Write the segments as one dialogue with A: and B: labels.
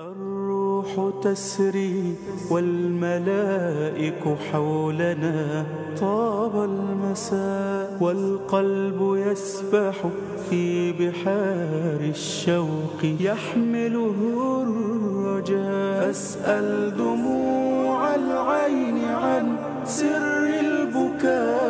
A: الروح تسري والملائك حولنا. طاب المساء والقلب يسبح في بحار الشوق. يحمله الرجاء. فاسأل دموع العين عن سر البكاء.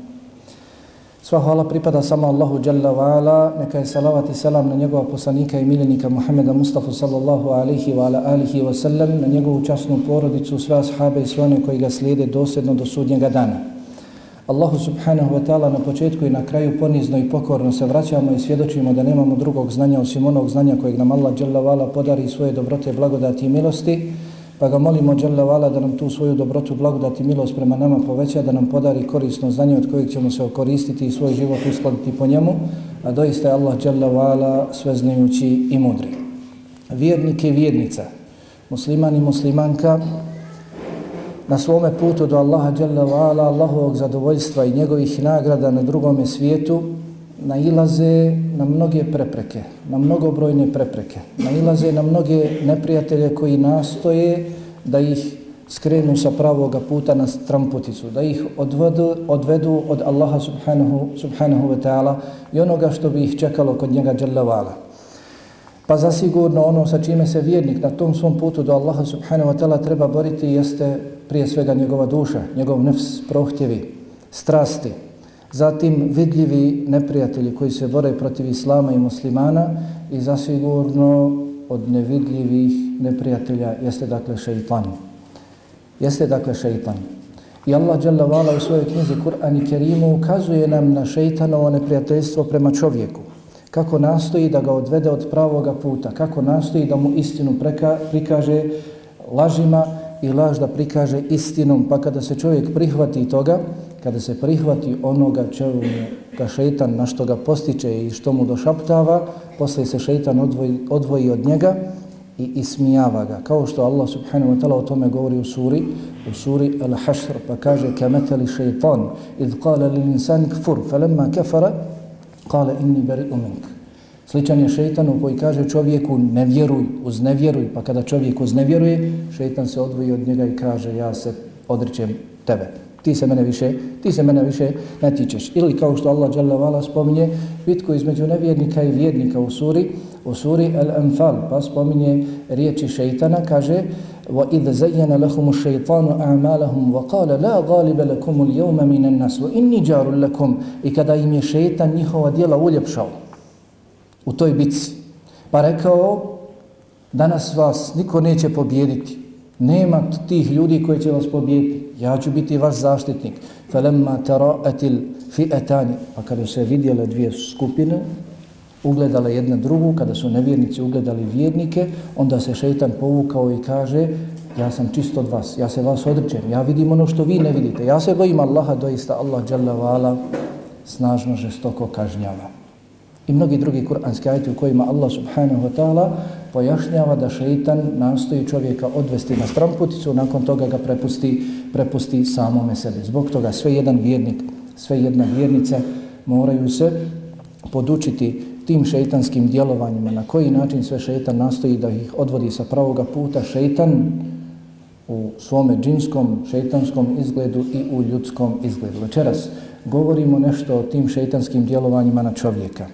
B: Sva hvala pripada samo Allahu Jalla wa ala, neka je salavat i salam na njegova poslanika i miljenika Muhammeda Mustafa sallallahu alihi wa ala alihi wa sallam, na njegovu časnu porodicu, sve ashabe i sve one koji ga slijede dosljedno do sudnjega dana. Allahu subhanahu wa ta'ala na početku i na kraju ponizno i pokorno se vraćamo i svjedočimo da nemamo drugog znanja osim onog znanja kojeg nam Allah Jalla wa ala podari svoje dobrote, blagodati i milosti, pa ga molimo Jalla Vala ala da nam tu svoju dobrotu, blagodat i milost prema nama poveća, da nam podari korisno znanje od kojeg ćemo se okoristiti i svoj život uskladiti po njemu, a doista je Allah Jalla Vala ala sveznajući i mudri. Vjernik i vjernica, musliman i muslimanka, na svome putu do Allaha Jalla Vala, Allahovog zadovoljstva i njegovih nagrada na drugome svijetu, nailaze na mnoge prepreke, na mnogobrojne prepreke, nailaze na mnoge neprijatelje koji nastoje da ih skrenu sa pravoga puta na stramputicu, da ih odvedu, odvedu od Allaha subhanahu, subhanahu wa ta'ala i onoga što bi ih čekalo kod njega Jalla. Pa zasigurno ono sa čime se vjernik na tom svom putu do Allaha subhanahu wa ta'ala treba boriti jeste prije svega njegova duša, njegov nefs, prohtjevi, strasti, zatim vidljivi neprijatelji koji se bore protiv islama i muslimana i zasigurno od nevidljivih neprijatelja jeste dakle šeitan. Jeste dakle šeitan. I Allah Jalla Vala u svojoj knjizi Kur'an i Kerimu ukazuje nam na šeitanovo neprijateljstvo prema čovjeku. Kako nastoji da ga odvede od pravoga puta, kako nastoji da mu istinu preka, prikaže lažima i laž da prikaže istinom. Pa kada se čovjek prihvati toga, kada se prihvati onoga čemu ga šeitan na što ga postiče i što mu došaptava, posle se šeitan odvoji, odvoji od njega i ismijava ga. Kao što Allah subhanahu wa ta'ala o tome govori u suri, u suri Al-Hashr, pa kaže kametali šeitan, idh kale li insani kfur, falemma kefara, kale inni beri umink. Sličan je šeitanu koji kaže čovjeku ne vjeruj, uz pa kada čovjek uz šeitan se odvoji od njega i kaže ja se odričem tebe ti se mene više, ti se mene više ne tičeš. Ili kao što Allah dželle vala spominje bitku između nevjernika i vjernika u suri, u suri Al-Anfal, pa spominje riječi šejtana, kaže: "Wa idh zayyana lahum ash-shaytanu a'malahum wa qala la ghaliba lakum al-yawma min an-nas wa inni jarul lakum." I kada im je šejtan njihova djela uljepšao u toj bitci, pa rekao: "Danas vas niko neće pobijediti." Nema tih ljudi koji će vas pobijediti. Ja ću biti vaš zaštitnik. Falemma tara'atil fi'atani. Pa kada se vidjele dvije skupine, ugledale jedna drugu, kada su nevjernici ugledali vjernike, onda se šeitan povukao i kaže ja sam čist od vas, ja se vas odrećem, ja vidim ono što vi ne vidite. Ja se bojim Allaha, doista Allah dželle snažno žestoko kažnjava. I mnogi drugi kuranski ajti u kojima Allah subhanahu wa ta'ala pojašnjava da šeitan nastoji čovjeka odvesti na stramputicu, nakon toga ga prepusti, prepusti samome sebi. Zbog toga sve jedan vjernik, sve jedna vjernica moraju se podučiti tim šeitanskim djelovanjima, na koji način sve šeitan nastoji da ih odvodi sa pravoga puta. Šeitan u svome džinskom, šeitanskom izgledu i u ljudskom izgledu. Večeras govorimo nešto o tim šeitanskim djelovanjima na čovjeka.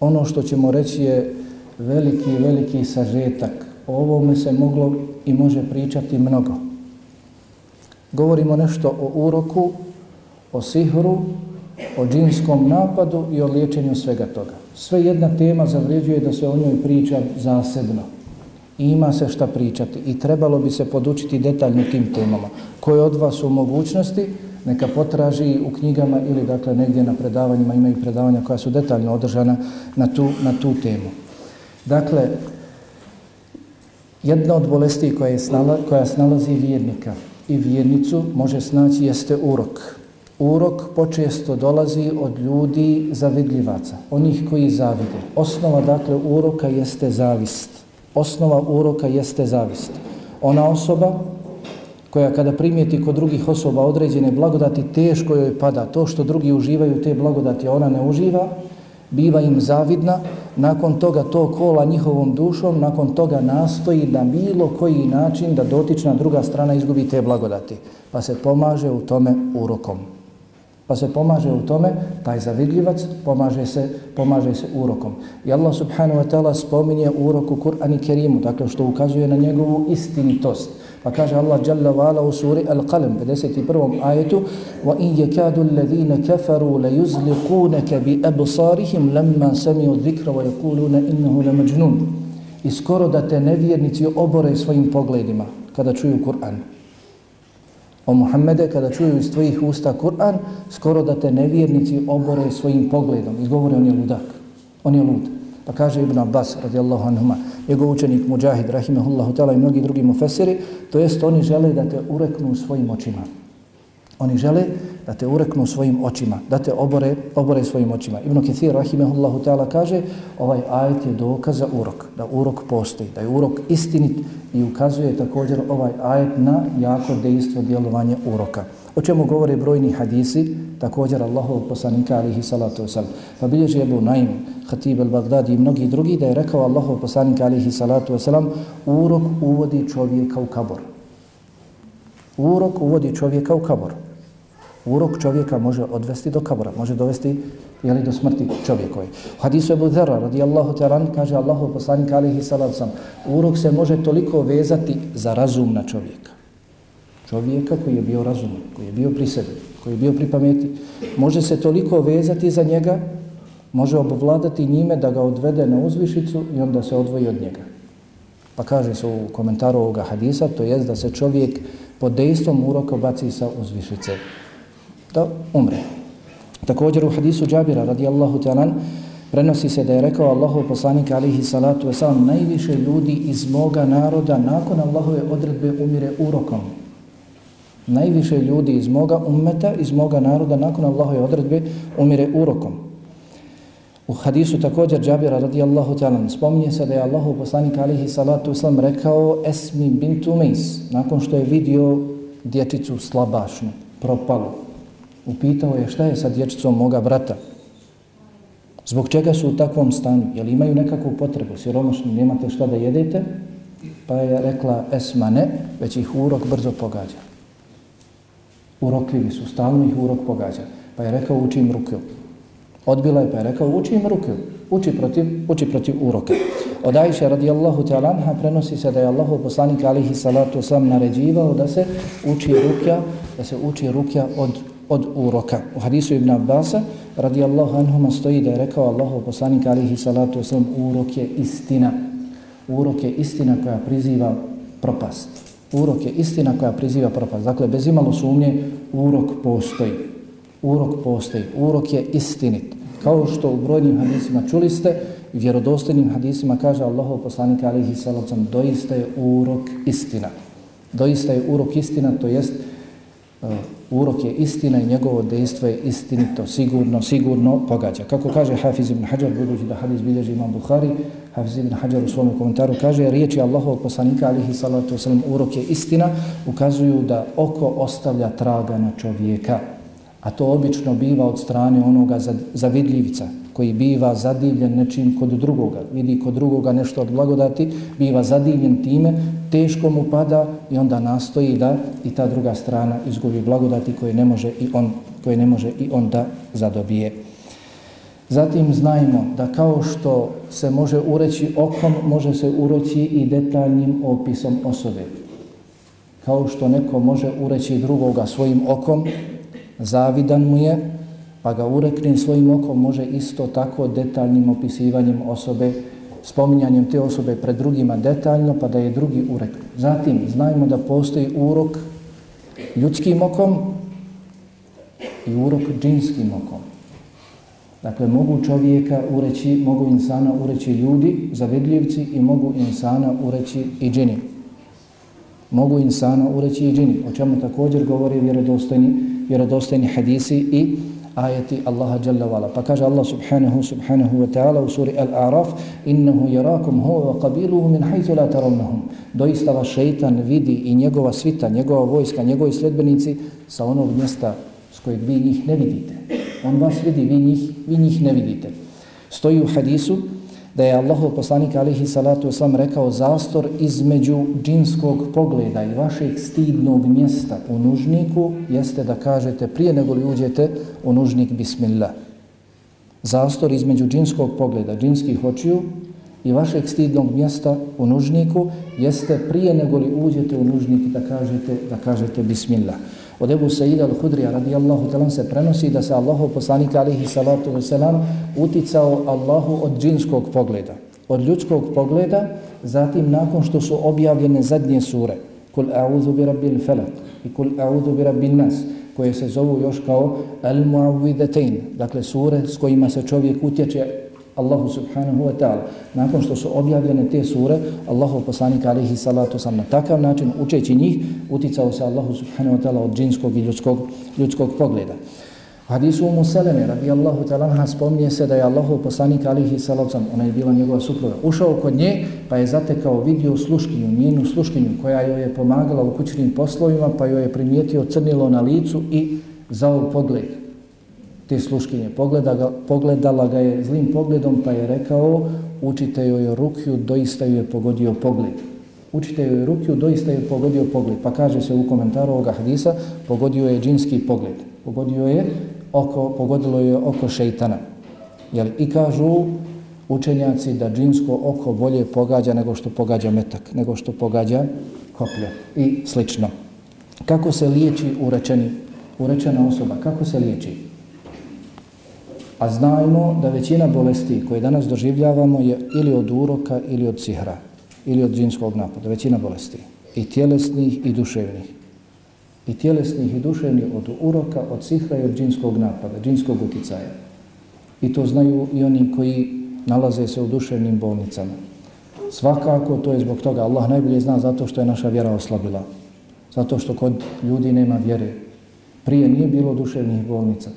B: Ono što ćemo reći je veliki, veliki sažetak. O ovome se moglo i može pričati mnogo. Govorimo nešto o uroku, o sihru, o džinskom napadu i o liječenju svega toga. Sve jedna tema zavređuje da se o njoj priča zasebno. I ima se šta pričati i trebalo bi se podučiti detaljno tim temama. Koje od vas u mogućnosti, neka potraži u knjigama ili dakle negdje na predavanjima, imaju predavanja koja su detaljno održana na tu, na tu temu. Dakle, jedna od bolesti koja, je snala, koja snalazi vjernika i vjernicu može snaći jeste urok. Urok počesto dolazi od ljudi zavidljivaca, onih koji zavide. Osnova dakle uroka jeste zavist. Osnova uroka jeste zavist. Ona osoba koja kada primijeti kod drugih osoba određene blagodati, teško joj pada to što drugi uživaju te blagodati, a ona ne uživa, biva im zavidna, nakon toga to kola njihovom dušom, nakon toga nastoji da bilo koji način da dotična druga strana izgubi te blagodati, pa se pomaže u tome urokom. Pa se pomaže u tome, taj zavidljivac pomaže se, pomaže se urokom. I Allah subhanahu wa ta'ala spominje urok u Kur'an i Kerimu, dakle što ukazuje na njegovu istinitost. Pa kaže Allah Jalla wa ala u suri Al-Qalam, 51. ajetu وَإِنْ يَكَادُ الَّذِينَ كَفَرُوا لَيُزْلِقُونَكَ بِأَبْصَارِهِمْ لَمَّا سَمِيُوا الذِّكْرَ وَيَقُولُونَ إِنَّهُ لَمَجْنُونَ I skoro da te nevjernici obore svojim pogledima kada čuju Kur'an. O Muhammede, kada čuju iz tvojih usta Kur'an, skoro da te nevjernici obore svojim pogledom. Izgovore, on je ludak. On je lud. Pa kaže Ibn Abbas, radijallahu anhuma, njegov učenik Mujahid, rahimahullahu ta'ala i mnogi drugi mufesiri, to jest oni žele da te ureknu svojim očima. Oni žele da te ureknu svojim očima, da te obore, obore svojim očima. Ibn Kathir, rahimahullahu ta'ala, kaže, ovaj ajet je dokaz za urok, da urok postoji, da je urok istinit i ukazuje također ovaj ajet na jako dejstvo djelovanje uroka. O čemu govore brojni hadisi, također Allahov poslanika alihi salatu wasalam. Pa bilježi Ebu Naim, Khatib al-Baghdadi i mnogi drugi da je rekao Allahov poslanika alihi salatu wasalam, urok uvodi čovjeka u kabor. Urok uvodi čovjeka u kabor. Urok čovjeka može odvesti do kabora, može dovesti jeli, do smrti čovjekovi. U hadisu Ebu Dhera radijallahu taran kaže Allahov poslanika alihi salatu wasalam, urok se može toliko vezati za razum na čovjeka čovjeka koji je bio razuman, koji je bio pri sebi, koji je bio pri pameti, može se toliko vezati za njega, može obvladati njime da ga odvede na uzvišicu i onda se odvoji od njega. Pa kaže se u komentaru ovoga hadisa, to jest da se čovjek pod dejstvom uroka baci sa uzvišice, da umre. Također u hadisu Džabira radijallahu ta'alan prenosi se da je rekao Allahov poslanik alihi salatu wasalam najviše ljudi iz moga naroda nakon Allahove odredbe umire urokom, najviše ljudi iz moga ummeta, iz moga naroda, nakon Allahove odredbe, umire urokom. U hadisu također Džabira radijallahu ta'ala spominje se da je Allahu poslanik alihi salatu uslam rekao Esmi bint Meis, nakon što je vidio dječicu slabašnu, propalu. Upitao je šta je sa dječicom moga brata. Zbog čega su u takvom stanju? Jel imaju nekakvu potrebu? Siromašni, nemate šta da jedete? Pa je rekla Esma ne, već ih urok brzo pogađa urokljivi su, stalno ih urok pogađa. Pa je rekao uči im ruku. Odbila je pa je rekao uči im ruku. Uči protiv, uči protiv uroka. Od Ajše radijallahu ta'ala anha prenosi se da je Allahu poslanik alihi salatu sam naređivao da se uči rukja, da se uči rukja od, od uroka. U hadisu Ibn Abbasa radijallahu anhuma stoji da je rekao Allahu poslanik alihi salatu sam urok je istina. Urok je istina koja priziva propast. Urok je istina koja priziva propast. Dakle, bez imalo sumnje, urok postoji. Urok postoji. Urok je istinit. Kao što u brojnim hadisima čuli ste, vjerodostojnim hadisima kaže Allahov poslanik alihi salacom, doista je urok istina. Doista je urok istina, to jest uh, urok je istina i njegovo dejstvo je istinito, sigurno, sigurno pogađa. Kako kaže Hafiz ibn Hajar, budući da hadis bilježi imam Bukhari, Hafiz ibn Hajar u svom komentaru kaže riječi Allahovog poslanika alihi salatu wasalam urok je istina, ukazuju da oko ostavlja traga na čovjeka. A to obično biva od strane onoga zavidljivica koji biva zadivljen nečim kod drugoga. Vidi kod drugoga nešto od blagodati, biva zadivljen time, teško mu pada i onda nastoji da i ta druga strana izgubi blagodati koje ne može i on, koje ne može i on da zadobije. Zatim znajmo da kao što se može ureći okom, može se ureći i detaljnim opisom osobe. Kao što neko može ureći drugoga svojim okom, zavidan mu je, pa ga ureknem svojim okom, može isto tako detaljnim opisivanjem osobe, spominjanjem te osobe pred drugima detaljno, pa da je drugi urekne. Zatim, znajmo da postoji urok ljudskim okom i urok džinskim okom. Dakle, mogu čovjeka ureći, mogu insana ureći ljudi, zavidljivci i mogu insana ureći i džini. Mogu insana ureći i džini, o čemu također govori vjerodostojni, vjerodostojni hadisi i ajeti Allaha Jalla wala. Pa kaže Allah subhanahu subhanahu wa ta'ala u suri Al-A'raf innahu jerakum huwa wa qabiluhu min haythu la tarawnahum. Doista vas šeitan vidi i njegova svita, njegova vojska, njegovi sledbenici sa onog mjesta s kojeg vi njih ne vidite. On vas vidi, vi njih, vi njih ne vidite. Stoji u hadisu da je Allahov poslanik alihi salatu wasalam rekao zastor između džinskog pogleda i vašeg stidnog mjesta u nužniku jeste da kažete prije nego li uđete u nužnik bismillah. Zastor između džinskog pogleda, džinskih očiju i vašeg stidnog mjesta u nužniku jeste prije nego li uđete u nužnik da kažete, da kažete bismillah. Od Ebu Sa'ida al-Hudrija radijallahu talan se prenosi da se Allahov poslanik alihi salatu wasalam uticao Allahu od džinskog pogleda, od ljudskog pogleda, zatim nakon što su objavljene zadnje sure, kul a'udhu bi rabbil falak i kul a'udhu bi rabbil nas, koje se zovu još kao al-mu'awwidatain, dakle sure s kojima se čovjek utječe Allahu subhanahu wa ta'ala. Nakon što su objavljene te sure, Allahu poslanik alihi salatu sam na takav način, učeći njih, uticao se Allahu subhanahu wa ta'ala od džinskog i ljudskog, ljudskog pogleda. U hadisu Umu Seleme, radi Allahu ta'ala, spominje se da je Allahu poslanik alihi salatu sam, ona je bila njegova supruga, ušao kod nje, pa je zatekao vidio sluškinju, njenu sluškinju, koja joj je pomagala u kućnim poslovima, pa joj je primijetio crnilo na licu i zao pogled te sluškinje. Pogleda ga, pogledala ga je zlim pogledom pa je rekao učite joj rukju, doista ju je pogodio pogled. Učite joj rukju, doista je pogodio pogled. Pa kaže se u komentaru ovoga hadisa, pogodio je džinski pogled. Pogodio je oko, pogodilo je oko šeitana. Jel, I kažu učenjaci da džinsko oko bolje pogađa nego što pogađa metak, nego što pogađa koplje i slično. Kako se liječi urečeni, urečena osoba? Kako se liječi? A znajmo da većina bolesti koje danas doživljavamo je ili od uroka ili od sihra ili od džinskog napada. Većina bolesti. I tjelesnih i duševnih. I tjelesnih i duševnih od uroka, od sihra i od džinskog napada, džinskog uticaja. I to znaju i oni koji nalaze se u duševnim bolnicama. Svakako to je zbog toga. Allah najbolje zna zato što je naša vjera oslabila. Zato što kod ljudi nema vjere. Prije nije bilo duševnih bolnica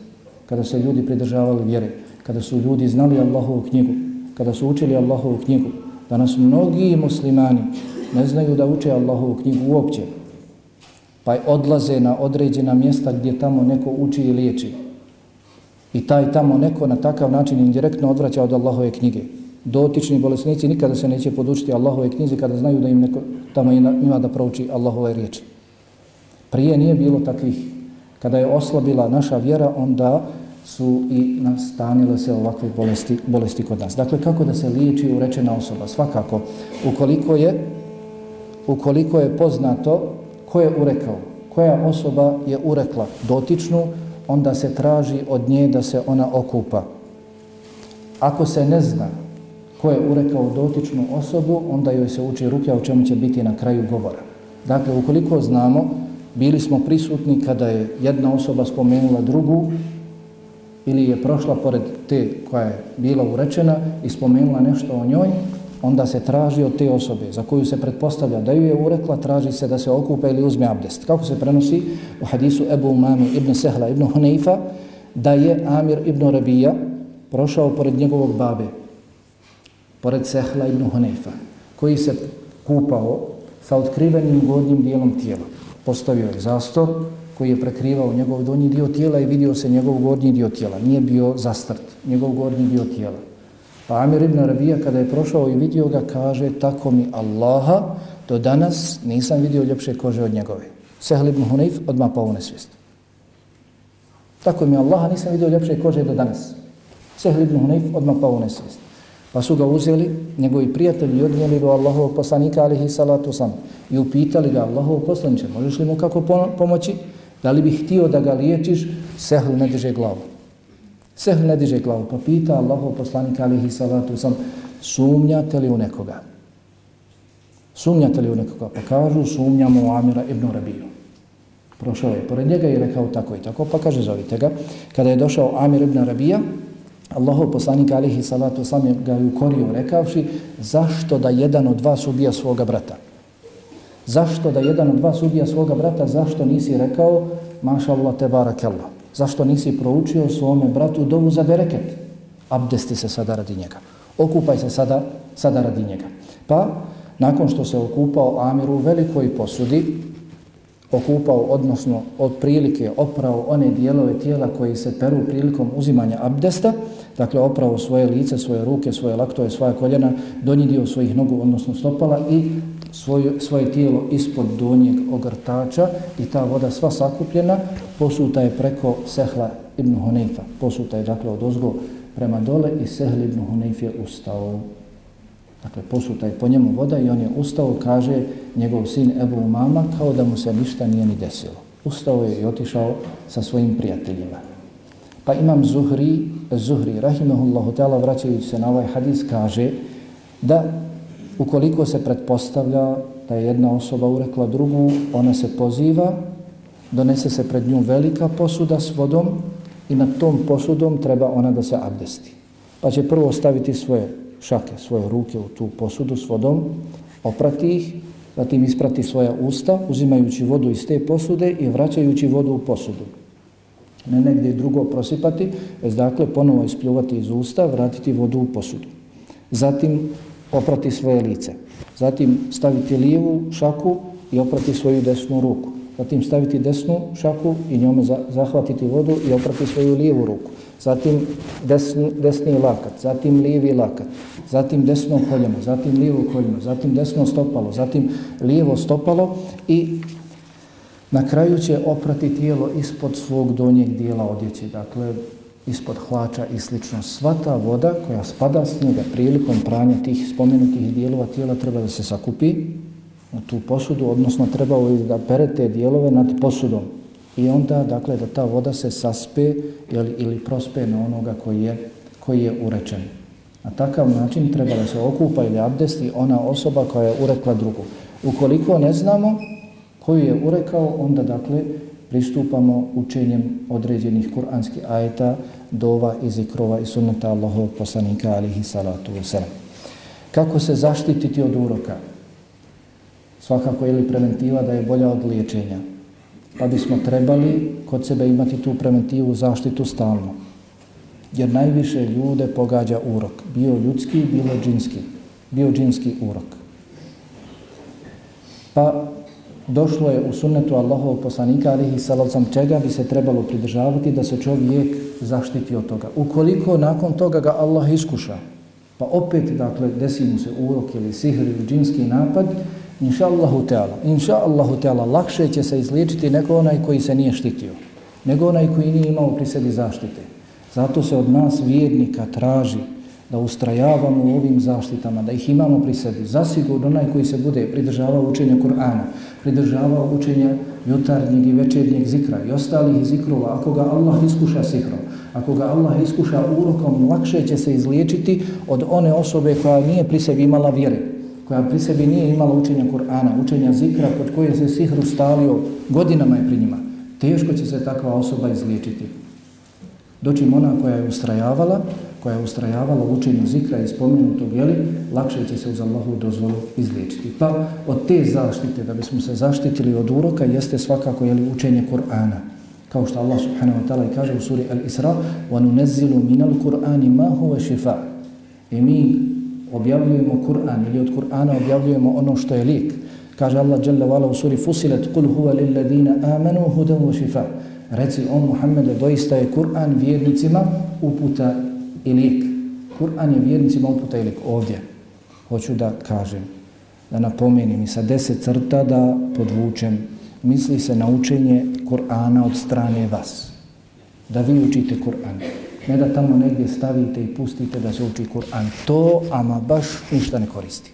B: kada se ljudi pridržavali vjere, kada su ljudi znali Allahovu knjigu, kada su učili Allahovu knjigu, danas mnogi muslimani ne znaju da uče Allahovu knjigu uopće, pa odlaze na određena mjesta gdje tamo neko uči i liječi. I taj tamo neko na takav način indirektno odvraća od Allahove knjige. Dotični bolesnici nikada se neće podučiti Allahove knjize kada znaju da im neko tamo ima da prouči Allahove riječi. Prije nije bilo takvih kada je oslabila naša vjera, onda su i nastanile se ovakve bolesti, bolesti kod nas. Dakle, kako da se liječi urečena osoba? Svakako, ukoliko je, ukoliko je poznato ko je urekao, koja osoba je urekla dotičnu, onda se traži od nje da se ona okupa. Ako se ne zna ko je urekao dotičnu osobu, onda joj se uči ruke, o čemu će biti na kraju govora. Dakle, ukoliko znamo bili smo prisutni kada je jedna osoba spomenula drugu ili je prošla pored te koja je bila urečena i spomenula nešto o njoj, onda se traži od te osobe za koju se pretpostavlja da ju je urekla, traži se da se okupa ili uzme abdest. Kako se prenosi u hadisu Ebu Umami ibn Sehla ibn Huneifa, da je Amir ibn Rabija prošao pored njegovog babe, pored Sehla ibn Huneifa, koji se kupao sa otkrivenim gornjim dijelom tijela postavio je zastor koji je prekrivao njegov donji dio tijela i vidio se njegov gornji dio tijela. Nije bio zastrt, njegov gornji dio tijela. Pa Amir ibn Rabija kada je prošao i vidio ga kaže tako mi Allaha do danas nisam vidio ljepše kože od njegove. Sehl ibn Hunayf odmah pao u nesvijest. Tako mi Allaha nisam vidio ljepše kože do danas. Sehl ibn Hunayf odmah pao u nesvijest. Pa su ga uzeli njegovi prijatelji i odnijeli do Allahovog poslanika alihi salatu sam i upitali ga Allahov poslanče, možeš li mu kako pomoći? Da li bi htio da ga liječiš? Sehl ne diže glavu. Sehl ne diže glavu, pa pita Allahov poslanika alihi salatu sam, sumnjate li u nekoga? Sumnjate li u nekoga? Pa kažu, sumnjamo u Amira ibn Rabiju. Prošao je pored njega i rekao tako i tako, pa kaže, zovite ga. Kada je došao Amir ibn Rabija, Allahov poslanik alihi salatu sam je ga je ukorio rekavši, zašto da jedan od vas ubija svoga brata? Zašto da jedan od vas ubija svoga brata? Zašto nisi rekao, maša Allah te barakallah? Zašto nisi proučio svome bratu dovu za bereket? Abdesti se sada radi njega. Okupaj se sada, sada radi njega. Pa, nakon što se okupao Amir u velikoj posudi, okupao, odnosno od prilike oprao one dijelove tijela koji se peru prilikom uzimanja abdesta, dakle oprao svoje lice, svoje ruke, svoje laktove, svoje koljena, donji dio svojih nogu, odnosno stopala i svoje, svoje tijelo ispod donjeg ogrtača i ta voda sva sakupljena posuta je preko Sehla ibn Hunayfa. Posuta je dakle od ozgo prema dole i Sehl ibn Hunayf je ustao. Dakle, posuta je po njemu voda i on je ustao, kaže njegov sin Ebu Umama, kao da mu se ništa nije ni desilo. Ustao je i otišao sa svojim prijateljima. Pa imam Zuhri, Zuhri, rahimahullahu ta'ala, vraćajući se na ovaj hadis, kaže da ukoliko se pretpostavlja da je jedna osoba urekla drugu, ona se poziva, donese se pred njom velika posuda s vodom i nad tom posudom treba ona da se abdesti. Pa će prvo staviti svoje šake, svoje ruke u tu posudu s vodom, oprati ih, zatim isprati svoja usta, uzimajući vodu iz te posude i vraćajući vodu u posudu. Ne negdje drugo prosipati, već dakle ponovo ispljuvati iz usta, vratiti vodu u posudu. Zatim oprati svoje lice. Zatim staviti lijevu šaku i oprati svoju desnu ruku. Zatim staviti desnu šaku i njome zahvatiti vodu i oprati svoju lijevu ruku. Zatim desni, desni lakat, zatim lijevi lakat, zatim desno koljeno, zatim lijevo koljeno, zatim desno stopalo, zatim lijevo stopalo i na kraju će oprati tijelo ispod svog donjeg dijela odjeće. Dakle, ispod hlača i slično. Sva ta voda koja spada s njega prilikom pranja tih spomenutih dijelova tijela treba da se sakupi u tu posudu, odnosno treba da pere te dijelove nad posudom. I onda, dakle, da ta voda se saspe ili, ili prospe na onoga koji je, koji je urečen. Na takav način treba da se okupa ili abdesti ona osoba koja je urekla drugu. Ukoliko ne znamo koju je urekao, onda, dakle, pristupamo učenjem određenih kuranskih ajeta, dova i zikrova i sunnata Allahovog poslanika alihi salatu wasalam. Kako se zaštititi od uroka? Svakako je li preventiva da je bolja od liječenja? Pa bismo trebali kod sebe imati tu preventivu zaštitu stalno. Jer najviše ljude pogađa urok. Bio ljudski, bilo džinski. Bio džinski urok. Pa došlo je u sunnetu Allahovog poslanika alihi salavcam čega bi se trebalo pridržavati da se čovjek zaštiti od toga. Ukoliko nakon toga ga Allah iskuša, pa opet, dakle, desi mu se urok ili sihr ili džinski napad, inša Allahu Teala, inša Allahu Teala, lakše će se izliječiti neko onaj koji se nije štitio, nego onaj koji nije imao pri sebi zaštite. Zato se od nas vjernika traži da ustrajavamo u ovim zaštitama, da ih imamo pri sebi. Zasigurno onaj koji se bude pridržavao učenja Kur'ana, pridržavao učenja jutarnjeg i večernjeg zikra i ostalih zikrova, ako ga Allah iskuša sihrom, ako ga Allah iskuša urokom, lakše će se izliječiti od one osobe koja nije pri sebi imala vjere, koja pri sebi nije imala učenja Kur'ana, učenja zikra kod koje se sihru stavio godinama je pri njima. Teško će se takva osoba izliječiti. Dočim ona koja je ustrajavala, koja je ustrajavala u učenju zikra i spomenutog, jeli, lakše će se uz Allahu dozvolu izliječiti. Pa od te zaštite, da bismo se zaštitili od uroka, jeste svakako jeli, učenje Kur'ana. Kao što Allah subhanahu wa ta'ala kaže u suri Al-Isra وَنُنَزِّلُ مِنَ الْقُرْآنِ مَا هُوَ شِفَا I mi objavljujemo Kur'an ili od Kur'ana objavljujemo ono što je lijek. Kaže Allah Jalla wa'ala u suri Fusilet قُلْ هُوَ لِلَّذِينَ آمَنُوا هُدَوْ وَشِفَا Reci on Muhammede, doista je Kur'an vjernicima uputa i lik. Kur'an je vjernicima uputa i lik. Ovdje hoću da kažem, da napomenim i sa deset crta da podvučem, misli se na učenje Kur'ana od strane vas. Da vi učite Kur'an. Ne da tamo negdje stavite i pustite da se uči Kur'an. To ama baš ništa ne koristi.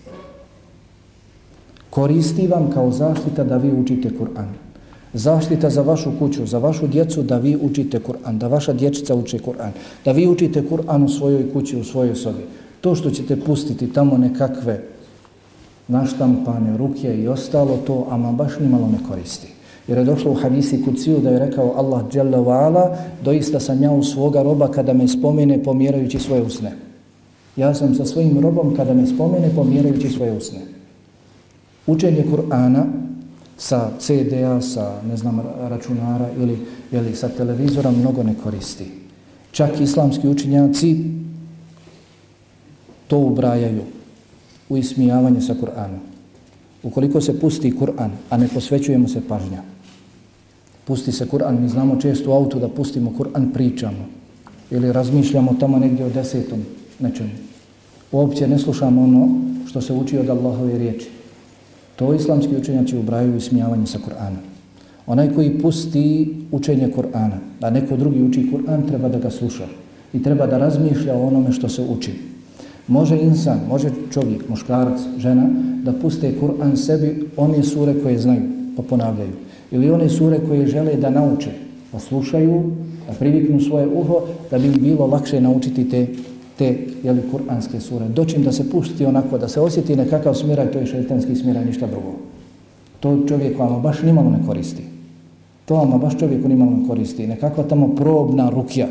B: Koristi vam kao zaštita da vi učite Kur'an. Zaštita za vašu kuću, za vašu djecu da vi učite Kur'an, da vaša dječica uči Kur'an, da vi učite Kur'an u svojoj kući, u svojoj sobi. To što ćete pustiti tamo nekakve naštampane ruke i ostalo, to ama baš nimalo ne koristi. Jer je došlo u hadisi kuciju da je rekao Allah Jalla wa'ala, doista sam ja u svoga roba kada me spomene pomjerajući svoje usne. Ja sam sa svojim robom kada me spomene pomjerajući svoje usne. Učenje Kur'ana sa CD-a, sa ne znam, računara ili, ili sa televizora mnogo ne koristi. Čak islamski učinjaci to ubrajaju u ismijavanje sa Kur'anom. Ukoliko se pusti Kur'an, a ne posvećujemo se pažnja, pusti se Kur'an, mi znamo često u autu da pustimo Kur'an, pričamo ili razmišljamo tamo negdje o desetom nečemu. Uopće ne slušamo ono što se uči od Allahove riječi. To islamski učenjaci ubraju ismijavanje sa Kur'anom. Onaj koji pusti učenje Kur'ana, da neko drugi uči Kur'an, treba da ga sluša i treba da razmišlja o onome što se uči. Može insan, može čovjek, muškarac, žena, da puste Kur'an sebi one sure koje znaju, pa ponavljaju. Ili one sure koje žele da nauče, pa slušaju, da priviknu svoje uho, da bi bilo lakše naučiti te, te jeli, kur'anske sure. Dočim da se pusti onako, da se osjeti nekakav smiraj, to je šeitanski smiraj, ništa drugo. To čovjek vam baš nimalo ne koristi. To vam baš čovjeku nimalo ne koristi. Nekakva tamo probna rukja,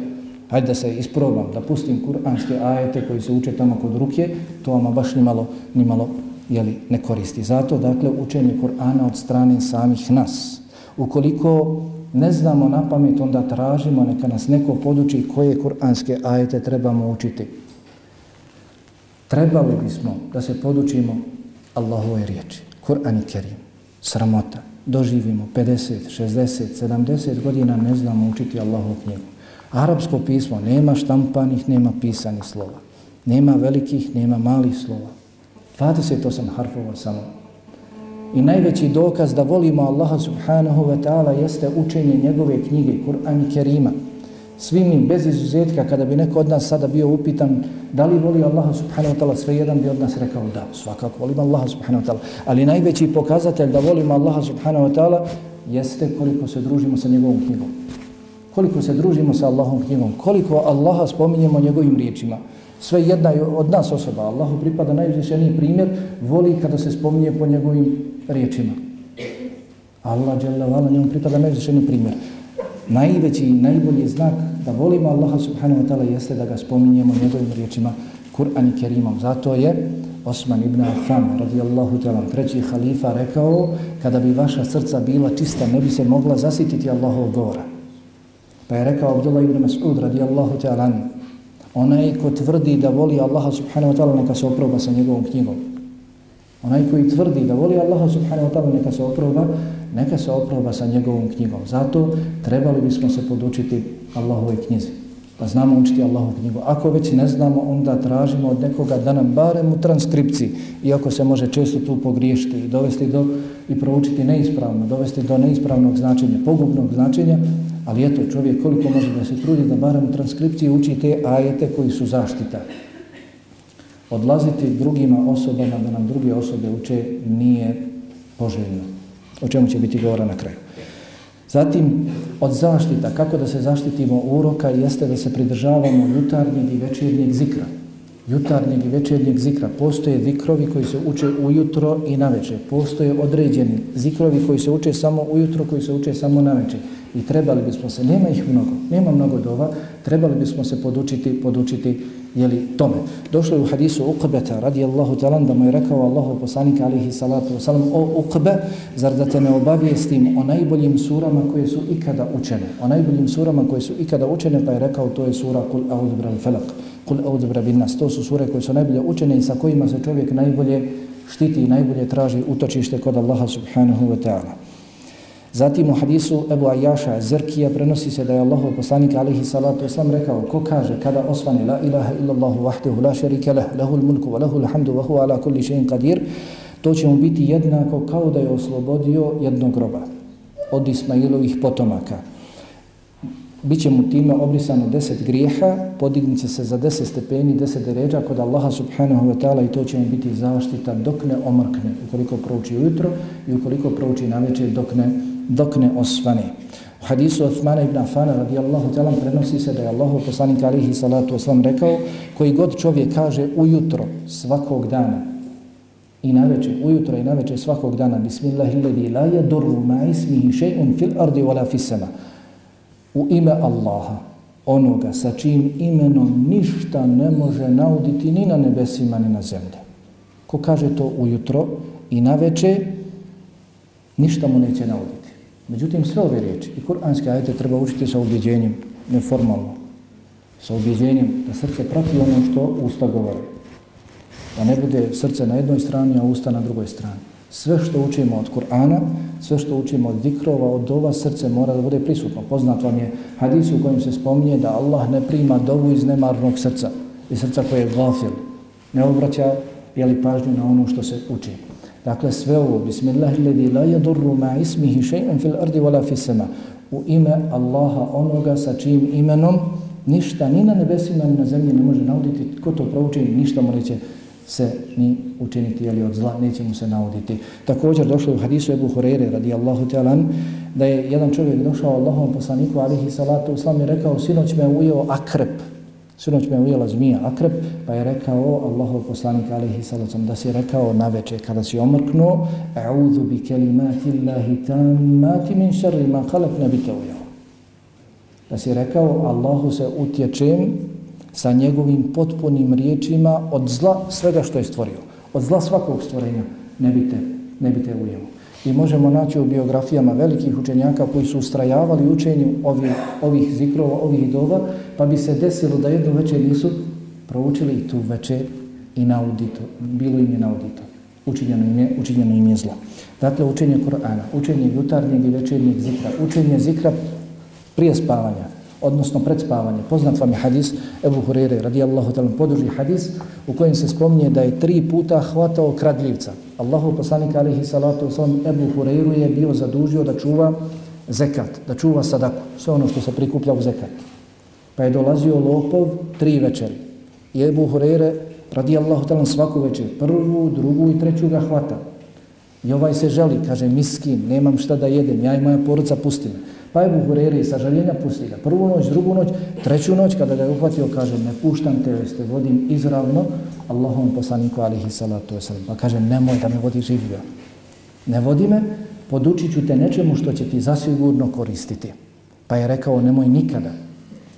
B: hajde da se isprobam, da pustim kuranske ajete koji se uče tamo kod ruke, to vam baš ni malo, ni malo jeli, ne koristi. Zato, dakle, učenje Kur'ana od strane samih nas. Ukoliko ne znamo na pamet, onda tražimo neka nas neko poduči koje kuranske ajete trebamo učiti. Trebali bismo da se podučimo Allahove riječi. Kur'an i Kerim. Sramota. Doživimo 50, 60, 70 godina ne znamo učiti Allahovu knjigu. Arapsko pismo nema štampanih, nema pisanih slova. Nema velikih, nema malih slova. 28 harfova samo. I najveći dokaz da volimo Allaha subhanahu wa ta'ala jeste učenje njegove knjige, Kur'an i Kerima. Svi mi, bez izuzetka, kada bi neko od nas sada bio upitan da li voli Allaha subhanahu wa ta'ala, sve jedan bi od nas rekao da, svakako volim Allaha subhanahu wa ta'ala. Ali najveći pokazatelj da volimo Allaha subhanahu wa ta'ala jeste koliko se družimo sa njegovom knjigom koliko se družimo sa Allahom knjigom, koliko Allaha spominjemo njegovim riječima. Sve jedna od nas osoba, Allahu pripada najuzvišeniji primjer, voli kada se spominje po njegovim riječima. Allah, Jalla, vala, njemu pripada najuzvišeniji primjer. Najveći i najbolji znak da volimo Allaha subhanahu wa ta'ala jeste da ga spominjemo njegovim riječima Kur'an i Kerimom. Zato je Osman ibn Affan, radijallahu ta'ala, treći halifa, rekao, kada bi vaša srca bila čista, ne bi se mogla zasititi Allahov govora. Pa je rekao Abdullah ibn Mas'ud radijallahu ta'ala onaj ko tvrdi da voli Allaha subhanahu wa ta'ala neka se oproba sa njegovom knjigom. Onaj koji tvrdi da voli Allaha subhanahu wa ta'ala neka se oproba, neka se oproba sa njegovom knjigom. Zato trebali bismo se podučiti Allahove knjizi. Pa znamo učiti Allahovu knjigu. Ako već ne znamo, onda tražimo od nekoga da nam barem u transkripciji, iako se može često tu pogriješiti i dovesti do i proučiti neispravno, dovesti do neispravnog značenja, pogubnog značenja, Ali eto, čovjek koliko može da se trudi da barem u transkripciji uči te ajete koji su zaštita. Odlaziti drugima osobama da nam druge osobe uče nije poželjno. O čemu će biti govora na kraju. Zatim, od zaštita, kako da se zaštitimo uroka, jeste da se pridržavamo jutarnjeg i večernjeg zikra. Jutarnjeg i večernjeg zikra. Postoje zikrovi koji se uče ujutro i na večer. Postoje određeni zikrovi koji se uče samo ujutro, koji se uče samo na večer i trebali bismo se, nema ih mnogo, nema mnogo dova, trebali bismo se podučiti, podučiti jeli, tome. Došlo je u hadisu Uqbeta radijallahu talan da mu je rekao Allahu poslanika alihi salatu wasalam o Uqbe, zar da te ne obavijestim o najboljim surama koje su ikada učene, o najboljim surama koje su ikada učene, pa je rekao to je sura Kul Aud al-Falak, Kul Aud bin nas, to su sure koje su najbolje učene i sa kojima se čovjek najbolje štiti i najbolje traži utočište kod Allaha subhanahu wa ta'ala. Zatim u hadisu Ebu Ajaša Zrkija prenosi se da je Allah poslanik alaihi salatu islam rekao ko kaže kada osvani la ilaha illallahu vahdehu la šerike leh lehul mulku wa lehul hamdu wa huwa ala kulli še'in qadir to će mu biti jednako kao da je oslobodio jednog groba od Ismailovih potomaka. Biće mu time obrisano deset grijeha, podignit se za deset stepeni, deset deređa kod Allaha subhanahu wa ta'ala i to će mu biti zaštita dok ne omrkne, ukoliko prouči ujutro i ukoliko prouči na večer dok ne dok ne osvane. U hadisu Othmana ibn Afana radijallahu talan prenosi se da je Allah poslanik alihi salatu oslam rekao koji god čovjek kaže ujutro svakog dana i na večer, ujutro i na večer svakog dana Bismillahilladhi la yadurru ma ismihi shay'un fil ardi wala fis sama u ime Allaha onoga sa čim imenom ništa ne može nauditi ni na nebesima ni na zemlji. Ko kaže to ujutro i na večer ništa mu neće nauditi. Međutim, sve ove riječi i kuranske ajete treba učiti sa ubjeđenjem, neformalno, sa ubjeđenjem da srce prati ono što usta govore. Da ne bude srce na jednoj strani, a usta na drugoj strani. Sve što učimo od Kur'ana, sve što učimo od dikrova, od ova srce mora da bude prisutno. Poznat vam je hadis u kojem se spominje da Allah ne prima dovu iz nemarnog srca, iz srca koje je gafil, ne obraća jeli pažnju na ono što se uči. Dakle, sve ovo, bismillahilladhi la yadurru ma ismihi še'en fil ardi wala fis sama. U ime Allaha onoga sa čijim imenom ništa ni na nebesima ni na zemlji ne može nauditi. Ko to prouči, ništa mu neće se ni učiniti ali od zla, neće mu se nauditi. Također došlo u hadisu Ebu Hureyre radijallahu ta'ala da je jedan čovjek došao Allahom poslaniku alihi salatu uslam i rekao sinoć me ujeo akrep Sinoć me ujela zmija akrep, pa je rekao Allahov poslanik alaihi salacom da si rekao na večer kada si omrknuo A'udhu bi kelimati Allahi tammati min šarri ma khalak ne bite ujao. Da si rekao Allahu se utječem sa njegovim potpunim riječima od zla svega što je stvorio. Od zla svakog stvorenja ne bite, ne bite ujao. I možemo naći u biografijama velikih učenjaka koji su ustrajavali učenju ovih, ovih zikrova, ovih doba, pa bi se desilo da jednu večer nisu proučili tu večer i naudito. Bilo im je naudito. Učinjeno im je, učinjeno im je zlo. Dakle, učenje Korana, učenje jutarnjeg i večernjeg zikra, učenje zikra prije spavanja, odnosno predspavanje. Poznat vam je hadis Ebu Hurere, radijallahu talam, poduži hadis u kojem se spominje da je tri puta hvatao kradljivca. Allahu poslanik alihi salatu wasalam Ebu Hureru je bio zadužio da čuva zekat, da čuva sadaku, sve ono što se prikuplja u zekat. Pa je dolazio lopov tri večeri. I Ebu Hurere, radijallahu talam, svaku večer, prvu, drugu i treću ga hvata. I ovaj se žali, kaže, miskin, nemam šta da jedem, ja i moja poruca pusti me. Pa je Buhureri sažaljenja pusti ga. Prvu noć, drugu noć, treću noć, kada ga je uhvatio, kaže, ne puštam te, ste vodim izravno Allahom poslaniku alihi salatu wasalam. Pa kaže, nemoj da me vodi življa. Ne vodi me, podučit ću te nečemu što će ti zasigurno koristiti. Pa je rekao, nemoj nikada.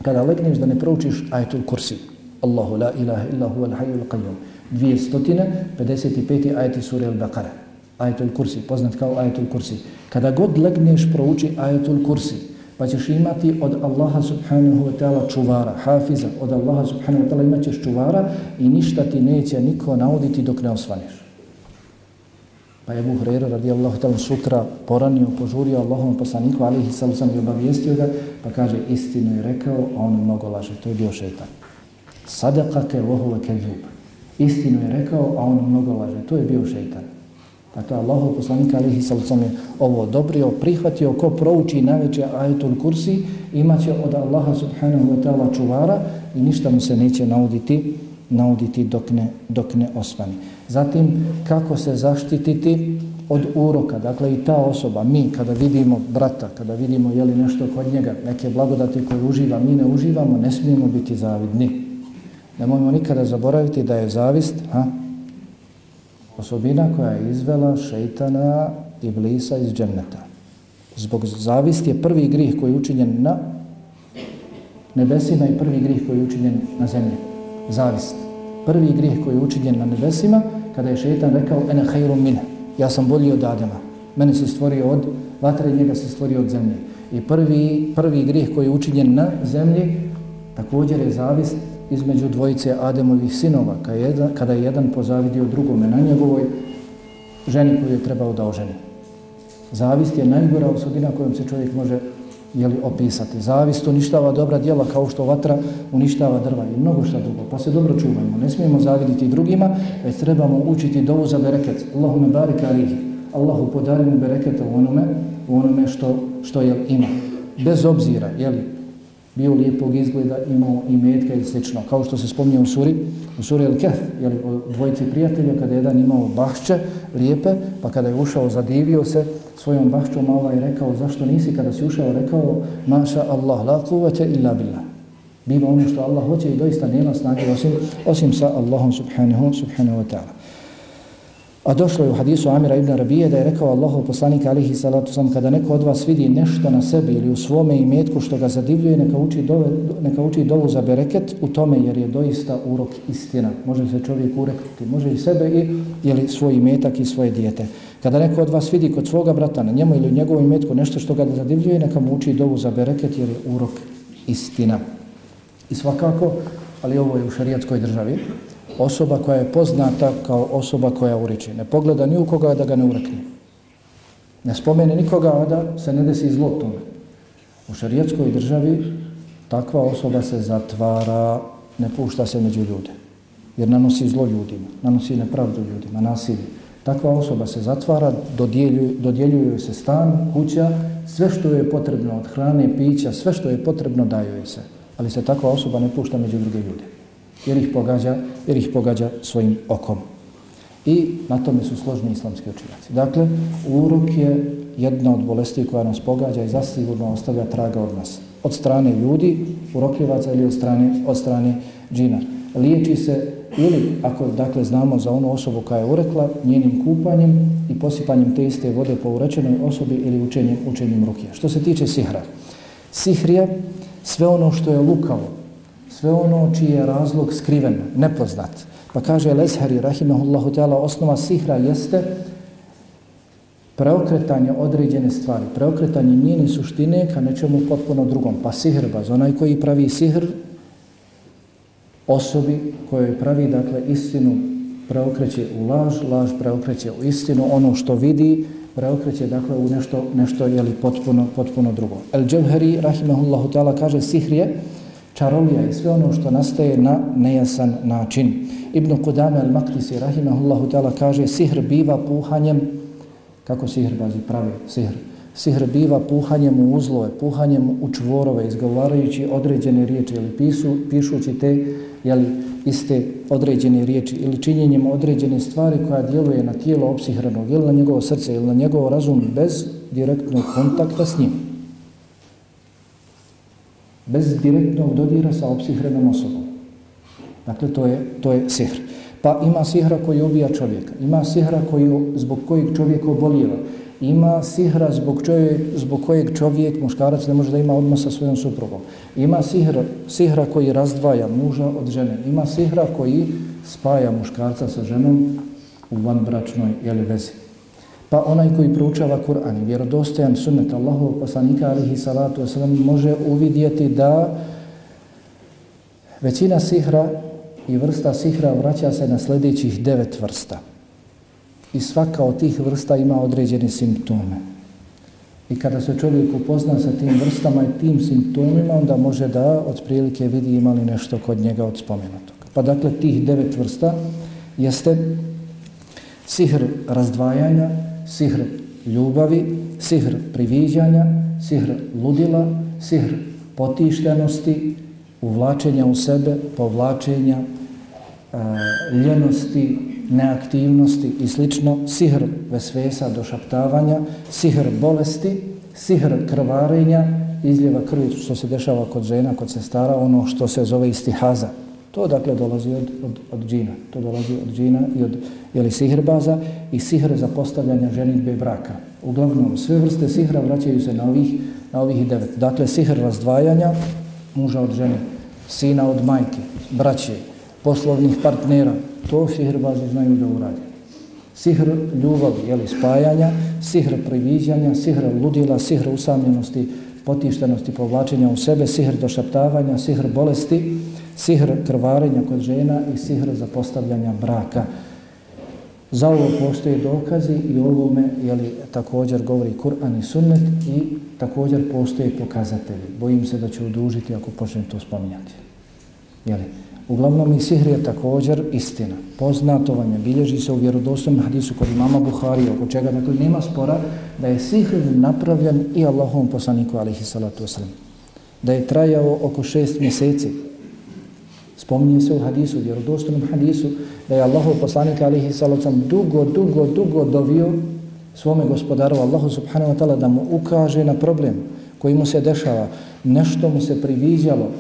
B: Kada legneš da ne proučiš ajetul kursi. Allahu la ilaha illa huval hayyul al-qayyum. 255. ajeti sure al-Baqara. Ajetul kursi, poznat kao ajetul kursi. Kada god legneš prouči ajetul kursi, pa ćeš imati od Allaha subhanahu wa ta'ala čuvara, hafiza, od Allaha subhanahu wa ta'ala imat ćeš čuvara i ništa ti neće niko nauditi dok ne osvaneš. Pa je Buhrera radijallahu ta'ala sutra poranio, požurio Allahom poslaniku, alihi sallam sam i obavijestio ga, pa kaže istinu je rekao, a on mnogo laže, to je bio šeitan. Sadaqake vohuve keđub. Istinu je rekao, a on mnogo laže, to je bio šetan. Dakle, Allahu poslanik alihi sallam je ovo odobrio, prihvatio, ko prouči najveće ajetul kursi, imaće od Allaha subhanahu wa ta'ala čuvara i ništa mu se neće nauditi, nauditi dok ne, dok ne osvani. Zatim, kako se zaštititi od uroka, dakle i ta osoba, mi kada vidimo brata, kada vidimo je li nešto kod njega, neke blagodati koje uživa, mi ne uživamo, ne smijemo biti zavidni. Ne možemo nikada zaboraviti da je zavist, ha, osobina koja je izvela šeitana i blisa iz dženneta. Zbog zavisti je prvi grih koji je učinjen na nebesima i prvi grih koji je učinjen na zemlji. Zavist. Prvi grih koji je učinjen na nebesima kada je šeitan rekao ene hajrum mine. Ja sam bolji od Adama. Mene se stvorio od vatre njega se stvorio od zemlje. I prvi, prvi grih koji je učinjen na zemlji također je zavist između dvojice Ademovih sinova, kada je jedan, kada je jedan pozavidio drugome na njegovoj ženi koju je trebao da oženi. Zavist je najgora osobina kojom se čovjek može jeli, opisati. Zavist uništava dobra djela kao što vatra uništava drva i mnogo šta drugo. Pa se dobro čuvajmo. Ne smijemo zaviditi drugima, već trebamo učiti dovu za bereket. Allahume barik alihi. Allahu podari mu bereketa u onome, u onome što, što je ima. Bez obzira, jeli, bio lijepog izgleda, imao i metka i slično. Kao što se spominje u suri, u suri Al-Kef, jel, dvojici prijatelja, kada jedan imao bahće lijepe, pa kada je ušao, zadivio se svojom bahćom, a je rekao, zašto nisi kada si ušao, rekao, maša Allah, la kuvete illa billah. Biva ono što Allah hoće i doista nema snage osim, osim sa Allahom subhanahu, subhanahu wa ta'ala. A došlo je u hadisu Amira ibn Rabije da je rekao Allahu poslanik alihi salatu sam kada neko od vas vidi nešto na sebi ili u svome imetku što ga zadivljuje neka uči, dove, neka uči dovu za bereket u tome jer je doista urok istina. Može se čovjek ureknuti, može i sebe i ili svoj imetak i svoje dijete. Kada neko od vas vidi kod svoga brata na njemu ili u njegovom imetku nešto što ga zadivljuje neka mu uči dovu za bereket jer je urok istina. I svakako, ali ovo je u šarijatskoj državi, osoba koja je poznata kao osoba koja uriči. Ne pogleda ni u koga da ga ne urekne. Ne spomene nikoga, a da se ne desi zlo tome. U šarijetskoj državi takva osoba se zatvara, ne pušta se među ljude. Jer nanosi zlo ljudima, nanosi nepravdu ljudima, nasilje. Takva osoba se zatvara, dodjeljuju, dodjeljuju se stan, kuća, sve što je potrebno od hrane, pića, sve što je potrebno daju se. Ali se takva osoba ne pušta među druge ljude jer ih pogađa, jer ih pogađa svojim okom. I na tome su složni islamski učinjaci. Dakle, urok je jedna od bolesti koja nas pogađa i zasigurno ostavlja traga od nas. Od strane ljudi, urokljivaca ili od strane, od strane džina. Liječi se ili, ako dakle znamo za onu osobu koja je urekla, njenim kupanjem i posipanjem te iste vode po urečenoj osobi ili učenjem, učenjem rukija. Što se tiče sihra. Sihrija, sve ono što je lukavo, sve ono čiji je razlog skriven, nepoznat. Pa kaže Lezheri, rahimahullahu ta'ala, osnova sihra jeste preokretanje određene stvari, preokretanje njene suštine ka nečemu potpuno drugom. Pa sihrbaz, pa onaj koji pravi sihr, osobi kojoj pravi, dakle, istinu preokreće u laž, laž preokreće u istinu, ono što vidi, preokreće, dakle, u nešto, nešto je li potpuno, potpuno drugo. El Dževheri, rahimahullahu ta'ala, kaže, sihr je čarolija i sve ono što nastaje na nejasan način. Ibn Qudame al-Maktisi rahimahullahu ta'ala kaže sihr biva puhanjem, kako sihr bazi pravi sihr, sihr biva puhanjem u uzlove, puhanjem u čvorove, izgovarajući određene riječi ili pisu, pišući te jeli, iste određene riječi ili činjenjem određene stvari koja djeluje na tijelo opsihranog ili na njegovo srce ili na njegovo razum bez direktnog kontakta s njim bez direktnog dodira sa opsihrenom osobom. Dakle, to je, to je sihr. Pa ima sihra koji ubija čovjeka, ima sihra koji, zbog kojeg čovjek obolijeva, ima sihra zbog, čovjek, zbog kojeg čovjek, muškarac, ne može da ima odnos sa svojom suprugom. Ima sihra, sihra koji razdvaja muža od žene. Ima sihra koji spaja muškarca sa ženom u vanbračnoj jeli, vezi. Pa onaj koji proučava Kur'an i vjerodostojan sunnet Allahovog poslanika alihi salatu wasalam može uvidjeti da većina sihra i vrsta sihra vraća se na sljedećih devet vrsta. I svaka od tih vrsta ima određene simptome. I kada se čovjek upozna sa tim vrstama i tim simptomima, onda može da otprilike vidi ima li nešto kod njega od spomenutog. Pa dakle, tih devet vrsta jeste sihr razdvajanja, sihr ljubavi, sihr priviđanja, sihr ludila, sihr potištenosti, uvlačenja u sebe, povlačenja, e, ljenosti, neaktivnosti i slično, sihr vesvesa, došaptavanja, sihr bolesti, sihr krvarenja, izljeva krvi, što se dešava kod žena, kod sestara, ono što se zove istihaza. To dakle dolazi od, od, od džina. To dolazi od džina i od jeli, sihrbaza i sihr za postavljanje ženitbe braka. Uglavnom, sve vrste sihra vraćaju se na ovih, na ovih devet. Dakle, sihr razdvajanja muža od žene, sina od majke, braće, poslovnih partnera. To sihrbazi znaju da uradi. Sihr ljubavi, jeli, spajanja, sihr priviđanja, sihr ludila, sihr usamljenosti, potištenosti, povlačenja u sebe, sihr došaptavanja, sihr bolesti, sihr krvarenja kod žena i sihr za postavljanja braka. Za ovo postoje dokazi i ovome jeli, također govori Kur'an i Sunnet i također postoje pokazatelji. Bojim se da ću udužiti ako počnem to spominjati. Jeli, uglavnom i sihr je također istina. Poznato vam je, bilježi se u vjerodostojnom hadisu kod imama Buhari, oko čega dakle, nema spora da je sihr napravljen i Allahovom poslaniku alihi salatu wasalam. da je trajao oko šest mjeseci. Spominje se u hadisu, vjerodostojnom hadisu, da je Allahov poslanik alihi salacom dugo, dugo, dugo dovio svome gospodaru Allahu subhanahu wa ta'ala da mu ukaže na problem koji mu se dešava. Nešto mu se priviđalo,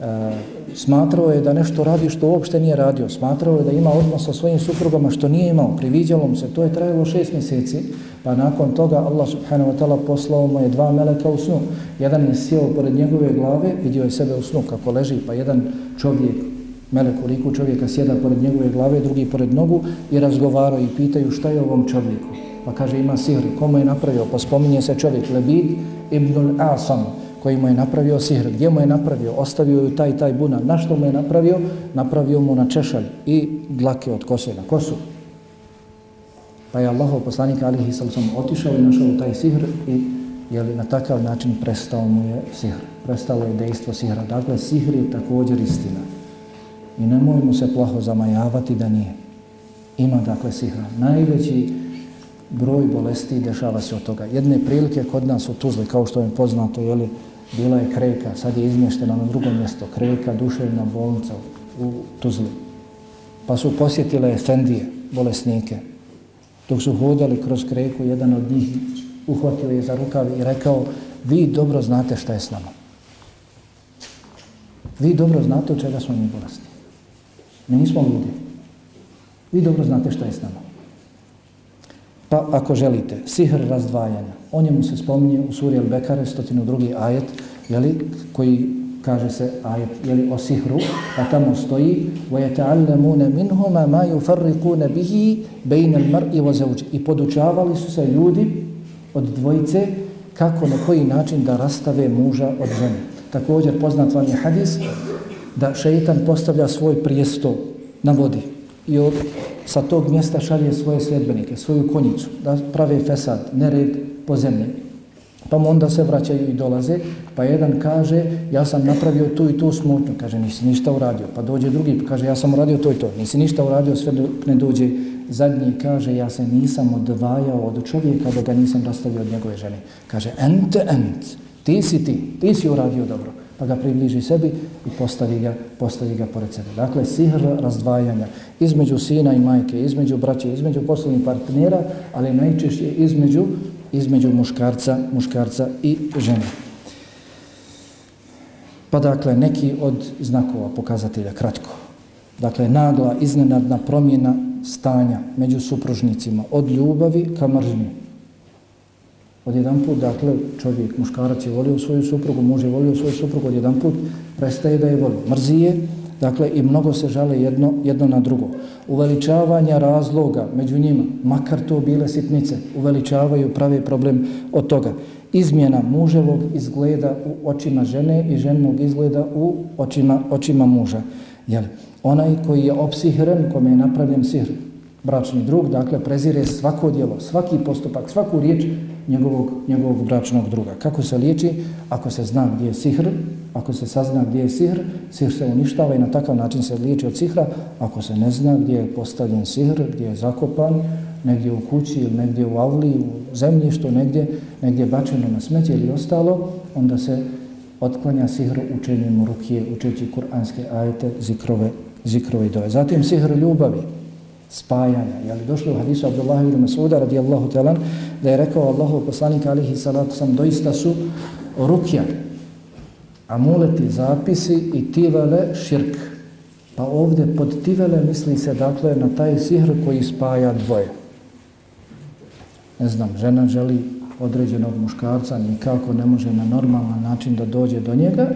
B: E, smatrao je da nešto radi što uopšte nije radio, smatrao je da ima odnos sa svojim suprugama što nije imao, priviđalo mu se, to je trajalo šest mjeseci, pa nakon toga Allah subhanahu wa ta'ala poslao mu je dva meleka u snu. Jedan je sjeo pored njegove glave, vidio je sebe u snu kako leži, pa jedan čovjek, melek u liku čovjeka sjeda pored njegove glave, drugi pored nogu i razgovarao i pitaju šta je ovom čovjeku. Pa kaže ima sihr, komu je napravio? Pa spominje se čovjek Lebid ibn Asam, koji mu je napravio sihr, gdje mu je napravio, ostavio ju taj taj bunar, na što mu je napravio, napravio mu na češalj i dlake od kose na kosu. Pa je Allah, poslanik alihi sallam, otišao i našao taj sihr i je li na takav način prestao mu je sihr, prestalo je dejstvo sihra. Dakle, sihr je također istina. I nemojmo se plaho zamajavati da nije. Ima dakle sihra. Najveći broj bolesti dešava se od toga. Jedne prilike kod nas u Tuzli, kao što je poznato, je li, bila je kreka, sad je izmještena na drugo mjesto, kreka, duševna bolnica u Tuzli. Pa su posjetile Efendije, bolesnike. Dok su hodali kroz kreku, jedan od njih uhvatio je za rukav i rekao, vi dobro znate šta je s nama. Vi dobro znate od čega smo mi bolesni. Mi nismo ljudi. Vi dobro znate šta je s nama. Pa ako želite, sihr razdvajanja, o njemu se spominje u suri Al-Bekare, 102. ajet, jeli, koji kaže se ajet jeli, o sihru, a tamo stoji وَيَتَعَلَّمُونَ مِنْهُمَا مَا يُفَرِّقُونَ بِهِ بَيْنَ الْمَرْءِ وَزَوْجِ I podučavali su se ljudi od dvojice kako na koji način da rastave muža od žene. Također poznat vam je hadis da šeitan postavlja svoj prijesto na vodi i od, sa tog mjesta šalje svoje sljedbenike, svoju konjicu, da prave fesad, nered po zemlji. Pa mu onda se vraćaju i dolaze, pa jedan kaže, ja sam napravio tu i tu smutnju, kaže, nisi ništa uradio. Pa dođe drugi, pa kaže, ja sam uradio to i to, nisi ništa uradio, sve ne dođe zadnji, kaže, ja se nisam odvajao od čovjeka da ga nisam rastavio od njegove žene. Kaže, ent, ent, ti si ti, ti si uradio dobro pa ga približi sebi i postavi ga, postavi ga pored sebe. Dakle, sihr razdvajanja između sina i majke, između braće, između poslovnih partnera, ali najčešće između, između muškarca, muškarca i žene. Pa dakle, neki od znakova pokazatelja, kratko. Dakle, nagla, iznenadna promjena stanja među supružnicima od ljubavi ka mržnju. Od jedan put, dakle, čovjek, muškarac je volio svoju suprugu, muž je volio svoju suprugu, od jedan put prestaje da je voli. Mrzi je, dakle, i mnogo se žale jedno, jedno na drugo. Uveličavanja razloga među njima, makar to bile sitnice, uveličavaju pravi problem od toga. Izmjena muževog izgleda u očima žene i ženog izgleda u očima, očima muža. Jel? Onaj koji je opsihren, kome je napravljen sihr, bračni drug, dakle, prezire svako djelo, svaki postupak, svaku riječ njegovog, njegovog bračnog druga. Kako se liječi? Ako se zna gdje je sihr, ako se sazna gdje je sihr, sihr se uništava i na takav način se liječi od sihra. Ako se ne zna gdje je postavljen sihr, gdje je zakopan, negdje u kući ili negdje u avli, u zemljištu, negdje, negdje bačeno na smeće ili ostalo, onda se otklanja sihr učenjem rukije, učeći kuranske ajete, zikrove, zikrove i dove. Zatim sihr ljubavi spajanja. Je li došlo u hadisu Abdullah ibn Masuda radijallahu talan da je rekao Allahu poslanik alihi salatu sam doista su rukja, amuleti, zapisi i tivele širk. Pa ovdje pod tivele misli se dakle na taj sihr koji spaja dvoje. Ne znam, žena želi određenog muškarca, nikako ne može na normalan način da dođe do njega,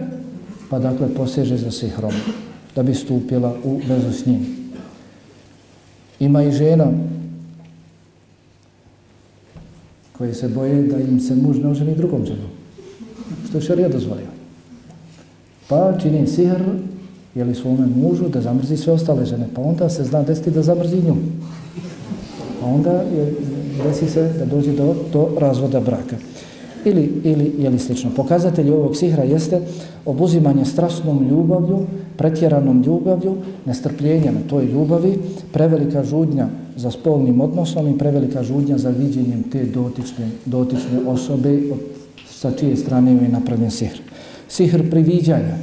B: pa dakle poseže za sihrom da bi stupila u vezu s njim. Ima i žena koje se boje da im se muž ne oženi drugom ženom. Što je šarija dozvolio. Pa čini sihr jeli svome mužu da zamrzi sve ostale žene. Pa onda se zna desiti da zamrzi nju. A onda je, desi se da dođe do, do razvoda braka ili, ili je li slično. Pokazatelj ovog sihra jeste obuzimanje strasnom ljubavlju, pretjeranom ljubavlju, nestrpljenjem toj ljubavi, prevelika žudnja za spolnim odnosom i prevelika žudnja za viđenjem te dotične, dotične osobe od, sa čije strane je napravljen sihr. Sihr priviđanja,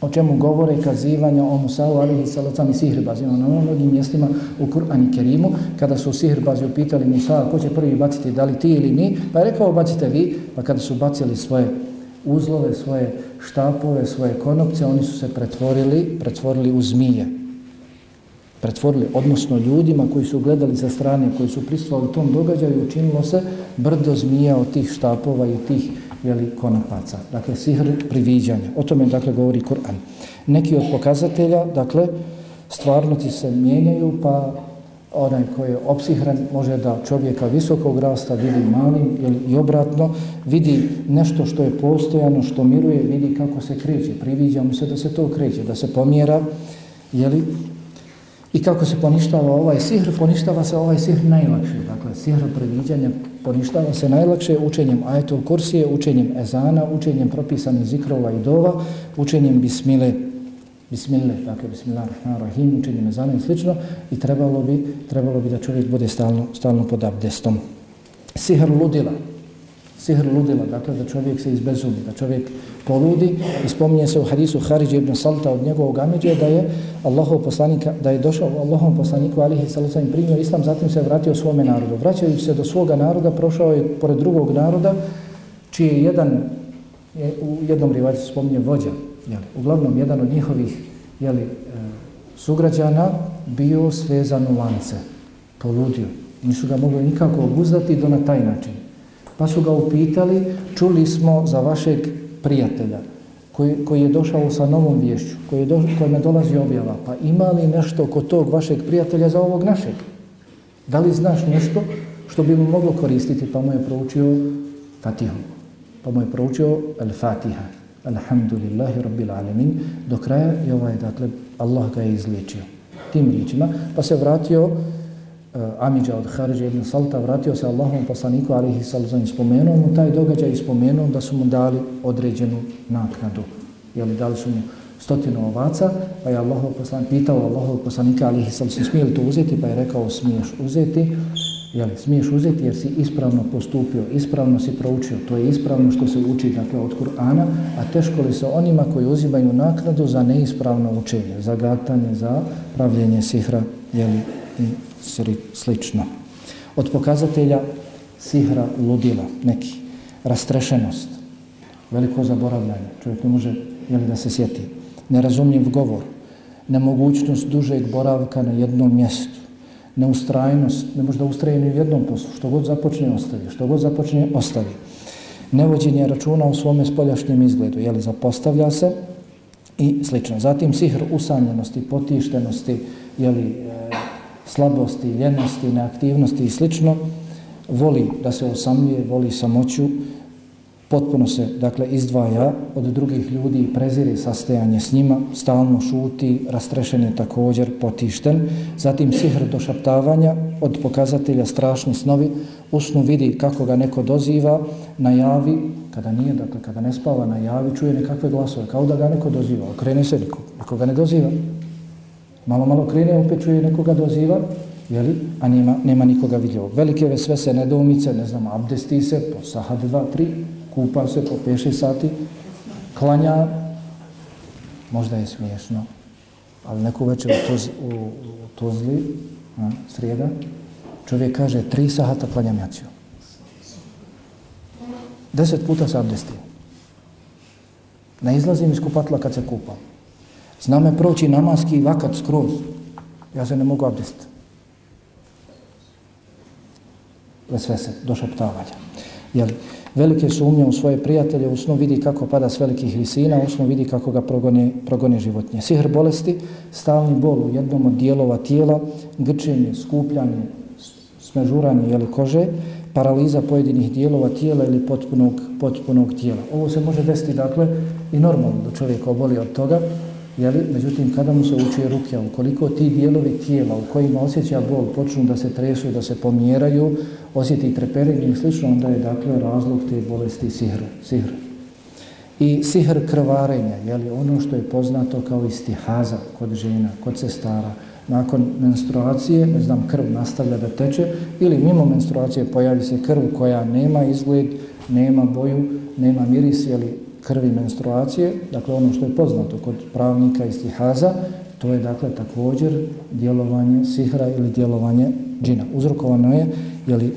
B: o čemu govore kazivanja o Musa'u alihi salacom i sihrbazima na ono, ono, mnogim mjestima u Kur'an i Kerimu, kada su sihrbazi upitali Musa ko će prvi baciti, da li ti ili mi, pa je rekao bacite vi, pa kada su bacili svoje uzlove, svoje štapove, svoje konopce, oni su se pretvorili, pretvorili u zmije. Pretvorili, odnosno ljudima koji su gledali sa strane, koji su pristovali tom događaju, učinilo se brdo zmija od tih štapova i tih jeli, konopaca. Dakle, sihr priviđanja. O tome, dakle, govori Kur'an. Neki od pokazatelja, dakle, stvarnosti se mijenjaju, pa onaj koji je opsihran može da čovjeka visokog rasta vidi malim ili i obratno, vidi nešto što je postojano, što miruje, vidi kako se kreće, priviđa mu se da se to kreće, da se pomjera, jeli, I kako se poništava ovaj sihr? Poništava se ovaj sihr najlakše. Dakle, sihr previđanja poništava se najlakše učenjem ajetul kursije, učenjem ezana, učenjem propisanih zikrova i dova, učenjem bismile, bismile, dakle, bismillahirrahmanirrahim, učenjem ezana i slično. I trebalo bi, trebalo bi da čovjek bude stalno, stalno pod abdestom. Sihr ludila, sihr ludila, dakle da čovjek se izbezumi, da čovjek poludi i spominje se u hadisu Haridja ibn Salta od njegovog ameđe da je Allahov poslanika, da je došao Allahov poslaniku alihi sallam i primio islam, zatim se vratio svome narodu. Vraćajući se do svoga naroda, prošao je pored drugog naroda, čiji je jedan, je, u jednom rivaju spominje vođa, jeli, uglavnom jedan od njihovih jeli, e, sugrađana bio svezan u lance, poludio. Nisu ga mogli nikako obuzdati do na taj način. Pa su ga upitali, čuli smo za vašeg prijatelja koji, koji je došao sa novom vješću, koji je do, kojima dolazi objava, pa ima li nešto kod tog vašeg prijatelja za ovog našeg? Da li znaš nešto što bi mu moglo koristiti? Pa mu je proučio Fatihu. Pa mu je proučio Al-Fatiha. Alhamdulillahi Rabbil Alamin. Do kraja je ovaj, dakle, Allah ga je izliječio. Tim riječima. Pa se vratio Eh, Amidža od Haridža ibn Salta vratio se Allahom poslaniku alihi sallam spomenuo mu taj događaj i spomenuo da su mu dali određenu naknadu. Jeli, dali su mu stotinu ovaca, pa je Allahov poslan, pitao Allahov poslanika alihi sallam smije li to uzeti, pa je rekao smiješ uzeti. Jeli, smiješ uzeti jer si ispravno postupio, ispravno si proučio, to je ispravno što se uči dakle, od Kur'ana, a teško li se onima koji uzimaju naknadu za neispravno učenje, za gatanje, za pravljenje sihra, jeli, i slično. Od pokazatelja sihra ludila, neki, rastrešenost, veliko zaboravljanje, čovjek ne može jeli, da se sjeti, nerazumljiv govor, nemogućnost dužeg boravka na jednom mjestu, neustrajnost, ne može da ustraje ni u jednom poslu, što god započne ostavi, što god započne ostavi. Nevođenje računa u svome spoljašnjem izgledu, jeli, zapostavlja se i slično. Zatim sihr usamljenosti, potištenosti, jeli, slabosti, ljenosti, neaktivnosti i slično, voli da se osamljuje, voli samoću, potpuno se dakle izdvaja od drugih ljudi i prezire sastajanje s njima, stalno šuti, rastrešen je također, potišten. Zatim sihr došaptavanja od pokazatelja strašni snovi, usnu vidi kako ga neko doziva, najavi, kada nije, dakle kada ne spava, najavi, čuje nekakve glasove, kao da ga neko doziva, okrene se, niko, niko ga ne doziva, Malo, malo krene, opet čuje nekoga doziva, jeli? a nema, nema nikoga vidio. Velike sve se nedoumice, ne znam, abdesti se po sahat, dva, tri, kupa se po peši sati, klanja, možda je smiješno, ali neku večer u, toz, u, u Tuzli, a, srijeda, čovjek kaže, tri sahata klanjam jaciju. Deset puta se abdestim. Ne izlazim iz kupatla kad se kupam. Zna me proći namaski vakat skroz. Ja se ne mogu abdestiti. Bez svese, do šaptavanja. Jel, velike sumnje u svoje prijatelje, u snu vidi kako pada s velikih visina, u snu vidi kako ga progone, progone životnje. Sihr bolesti, stalni bol u jednom od dijelova tijela, grčenje, skupljanje, smežuranje jeli, kože, paraliza pojedinih dijelova tijela ili potpunog, potpunog tijela. Ovo se može desiti, dakle, i normalno da čovjek oboli od toga, Jeli? Međutim, kada mu se uči ruke, ukoliko ti dijelovi tijela u kojima osjeća bol počnu da se tresu da se pomjeraju, osjeti treperenje i slično, onda je dakle razlog te bolesti sihr. sihr. I sihr krvarenja, jeli? ono što je poznato kao istihaza kod žena, kod sestara, nakon menstruacije, ne znam, krv nastavlja da teče, ili mimo menstruacije pojavi se krv koja nema izgled, nema boju, nema miris, jeli, krvi menstruacije, dakle ono što je poznato kod pravnika i stihaza, to je dakle također djelovanje sihra ili djelovanje džina. Uzrokovano je, jeli,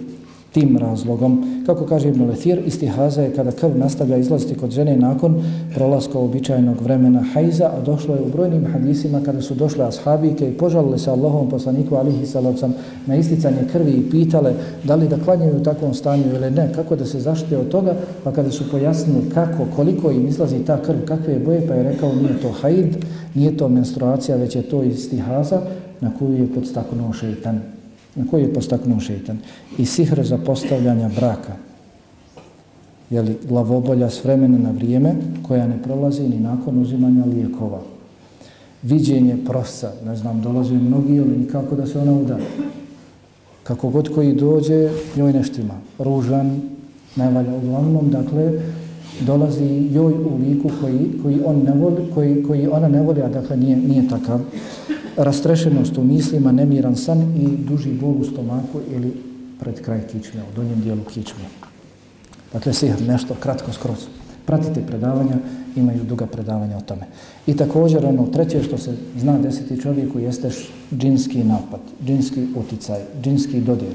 B: tim razlogom. Kako kaže Ibn Lethir, istihaza je kada krv nastavlja izlaziti kod žene nakon prolaska običajnog vremena hajza, a došlo je u brojnim hadisima kada su došle ashabike i požalile se Allahom poslaniku alihi salavcam na isticanje krvi i pitale da li da klanjaju u takvom stanju ili ne, kako da se zaštite od toga, pa kada su pojasnili kako, koliko im izlazi ta krv, kakve je boje, pa je rekao nije to hajd, nije to menstruacija, već je to istihaza na koju je podstaknuo šeitan na koji je postaknuo šeitan. I sihr za postavljanja braka. Jeli, glavobolja s vremena na vrijeme koja ne prolazi ni nakon uzimanja lijekova. Viđenje prosa, ne znam, dolaze mnogi ili nikako da se ona udari. Kako god koji dođe, njoj neštima. Ružan, najvalja uglavnom, dakle, dolazi joj u liku koji, koji, on ne voli, koji, koji ona ne voli, a dakle nije, nije takav rastrešenost u mislima, nemiran san i duži bol u stomaku ili pred kraj kičme, u donjem dijelu kičme. Dakle, sihr, nešto kratko skroz. Pratite predavanja, imaju duga predavanja o tome. I također, ono treće što se zna desiti čovjeku jeste džinski napad, džinski uticaj, džinski dodir.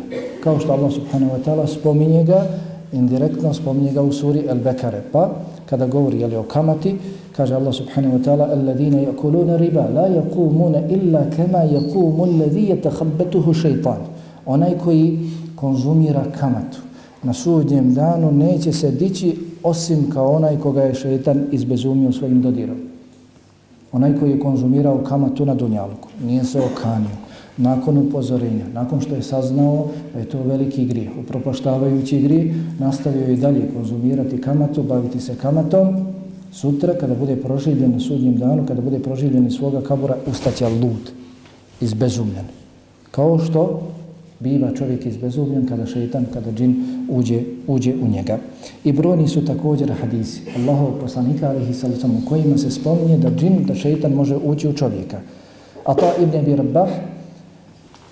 B: Kao što Allah subhanahu wa ta'ala spominje ga, indirektno spominje ga u suri El Bekare. Pa, kada govori jeli, o kamati, Kaže Allah subhanahu wa ta'ala Alladine yakuluna riba la yakumuna illa kama yakumu alladhi yatakhabatuhu shaytan. Onaj koji konzumira kamatu na sudnjem danu neće se dići osim kao onaj koga je šeitan izbezumio svojim dodirom. Onaj koji je konzumirao kamatu na dunjalku, nije se okanio, nakon upozorenja, nakon što je saznao da je to veliki grijeh, upropaštavajući grijeh, nastavio i dalje konzumirati kamatu, baviti se kamatom, Sutra, kada bude proživljen na sudnjem danu, kada bude proživljen iz svoga kabura, ustaće lud, izbezumljen. Kao što biva čovjek izbezumljen kada šeitan, kada džin uđe, uđe u njega. I brojni su također hadisi Allahov poslanika, alihi sallam, u kojima se spominje da džin, da šeitan može ući u čovjeka. A to Ibn Abi Rabbah,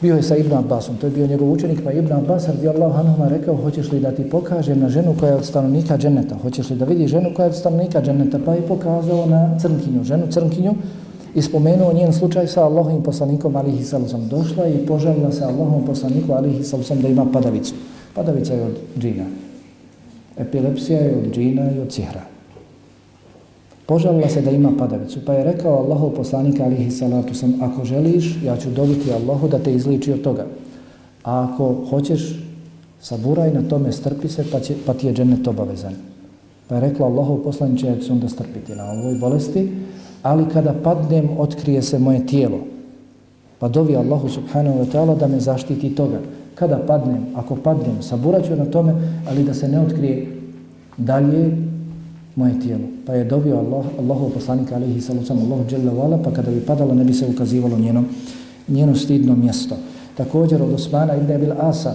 B: Bio je sa Ibn Abbasom, to je bio njegov učenik, pa Ibn Abbas radi anhu ma rekao, hoćeš li da ti pokažem na ženu koja je od stanovnika dženeta, hoćeš li da vidi ženu koja je od stanovnika dženeta, pa je pokazao na crnkinju, ženu crnkinju i spomenuo njen slučaj sa Allahom poslanikom alihi salusom. Došla i požalila se Allahom poslaniku alihi salusom da ima padavicu. Padavica je od džina. Epilepsija je od džina i od cihra. Požalila se da ima padavicu, pa je rekao Allahov poslanik alihi salatu sam, ako želiš, ja ću dobiti Allahu da te izliči od toga. A ako hoćeš, saburaj na tome, strpi se, pa, će, pa ti je džennet obavezan. Pa je rekla Allahov poslanik, ja ću onda strpiti na ovoj bolesti, ali kada padnem, otkrije se moje tijelo. Pa dovi Allahu subhanahu wa ta'ala da me zaštiti toga. Kada padnem, ako padnem, saburaću na tome, ali da se ne otkrije dalje moje tijelo. Pa je dovio Allah, Allahov poslanika alihi salucam, Allah dželle vala, pa kada bi padala ne bi se ukazivalo njeno, njeno stidno mjesto. Također od Osmana ibn Abil Asa,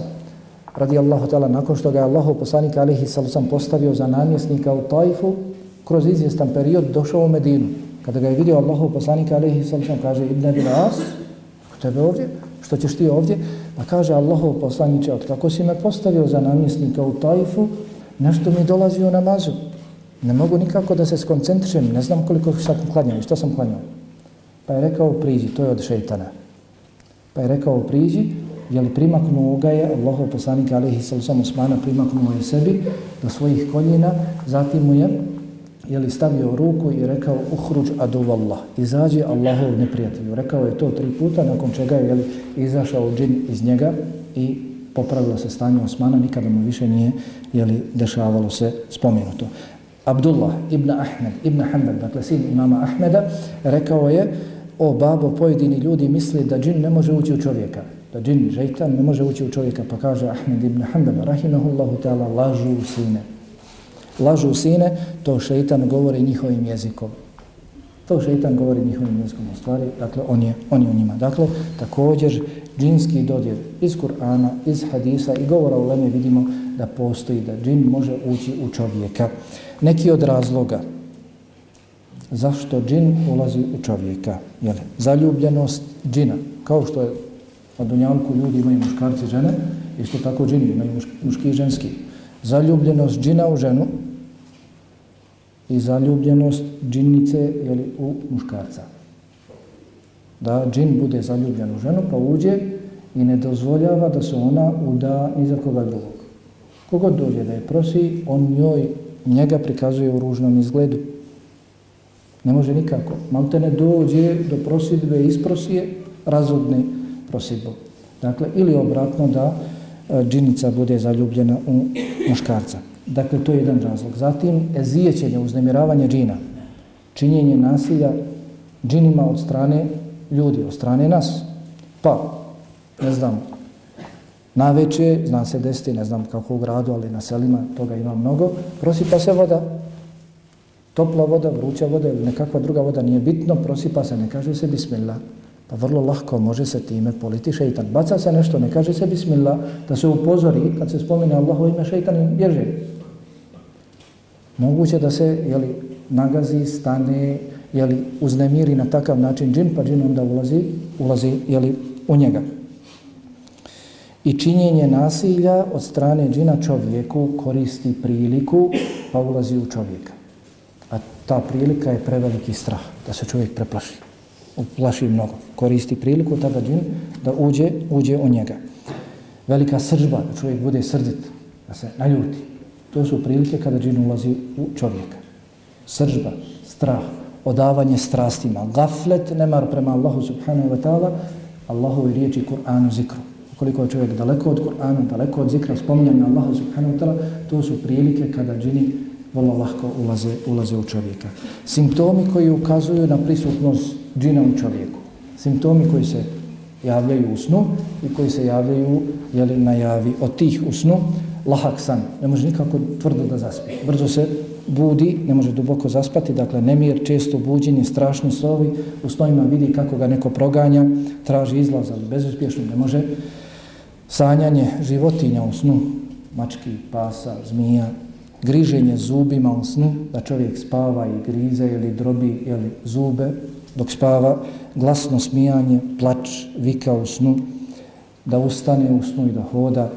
B: radi Allahu ta'ala, nakon što ga je Allahov poslanik alihi salucam postavio za namjesnika u Tajfu, kroz izvjestan period došao u Medinu. Kada ga je vidio Allahov poslanik alihi salucam, kaže ibn Abil As, tebe ovdje, što ćeš ti ovdje? Pa kaže Allahov poslaniče, od kako si me postavio za namjesnika u Tajfu, nešto mi dolazi u namazu. Ne mogu nikako da se skoncentrišem, ne znam koliko sad klanjam i što sam klanjao. Pa je rekao priđi, to je od šeitana. Pa je rekao priđi, je li primaknuo ga je, Allahov poslanik alihi sallam Osmana primaknuo je sebi do svojih koljina, zatim mu je je li stavio ruku i rekao uhruđ adu Allah, izađe Allahov neprijatelju. Rekao je to tri puta, nakon čega je li, izašao džin iz njega i popravilo se stanje Osmana, nikada mu više nije je li, dešavalo se spomenuto. Abdullah ibn Ahmed, ibn Hanbal, dakle sin imama Ahmeda, rekao je, o babo, pojedini ljudi misli da džin ne može ući u čovjeka, da džin, žejtan, ne može ući u čovjeka, pa kaže Ahmed ibn Hanbal, rahimahullahu ta'ala, lažu u sine. Lažu u sine, to šeitan govori njihovim jezikom. To šeitan govori njihovim jezikom u stvari, dakle, on je, on je u njima. Dakle, također, džinski dodir iz Kur'ana, iz hadisa i govora u Leme vidimo da postoji, da džin može ući u čovjeka neki od razloga zašto džin ulazi u čovjeka. Jel? Zaljubljenost džina, kao što je na Dunjanku ljudi imaju muškarci i žene, isto tako džini imaju muški i ženski. Zaljubljenost džina u ženu i zaljubljenost džinnice jeli, u muškarca. Da džin bude zaljubljen u ženu pa uđe i ne dozvoljava da se ona uda ni za koga drugog. Kogod dođe da je prosi, on njoj, njega prikazuje u ružnom izgledu. Ne može nikako. Malte ne dođe do prosidbe isprosije, razvodne prosidbu. Dakle, ili obratno da e, džinica bude zaljubljena u muškarca. Dakle, to je jedan razlog. Zatim, ezijećenje, uznemiravanje džina, činjenje nasilja džinima od strane ljudi, od strane nas. Pa, ne znam, na veče, zna se desiti, ne znam kako u gradu, ali na selima toga ima mnogo, prosipa se voda, topla voda, vruća voda ili nekakva druga voda, nije bitno, prosipa se, ne kaže se bismillah. Pa vrlo lahko može se time politi šeitan. Baca se nešto, ne kaže se bismillah, da se upozori, kad se spomine Allaho ime, šeitan im bježe. Moguće da se jeli, nagazi, stane, jeli, uznemiri na takav način džin, pa džin onda ulazi, ulazi jeli, u njega. I činjenje nasilja od strane džina čovjeku koristi priliku, pa ulazi u čovjeka. A ta prilika je preveliki strah, da se čovjek preplaši. Uplaši mnogo. Koristi priliku tada džin da uđe, uđe u njega. Velika sržba, da čovjek bude srdit, da se naljuti. To su prilike kada džin ulazi u čovjeka. Sržba, strah, odavanje strastima, gaflet, nemar prema Allahu subhanahu wa ta'ala, Allahovi riječi Kur'anu zikru. Koliko je čovjek daleko od Kur'ana, daleko od zikra, spominjanja Allaha subhanahu wa ta'ala, to su prilike kada džini vrlo lahko ulaze, ulaze u čovjeka. Simptomi koji ukazuju na prisutnost džina u čovjeku. Simptomi koji se javljaju u snu i koji se javljaju jeli, na javi od tih u snu, lahak san, ne može nikako tvrdo da zaspi. Brzo se budi, ne može duboko zaspati, dakle nemir, često buđenje, strašni sovi, u snovima vidi kako ga neko proganja, traži izlaz, ali bezuspješno ne može. Sanjanje životinja u snu, mački, pasa, zmija, griženje zubima u snu, da čovjek spava i grize ili drobi ili zube dok spava, glasno smijanje, plač, vika u snu, da ustane u snu i da hoda,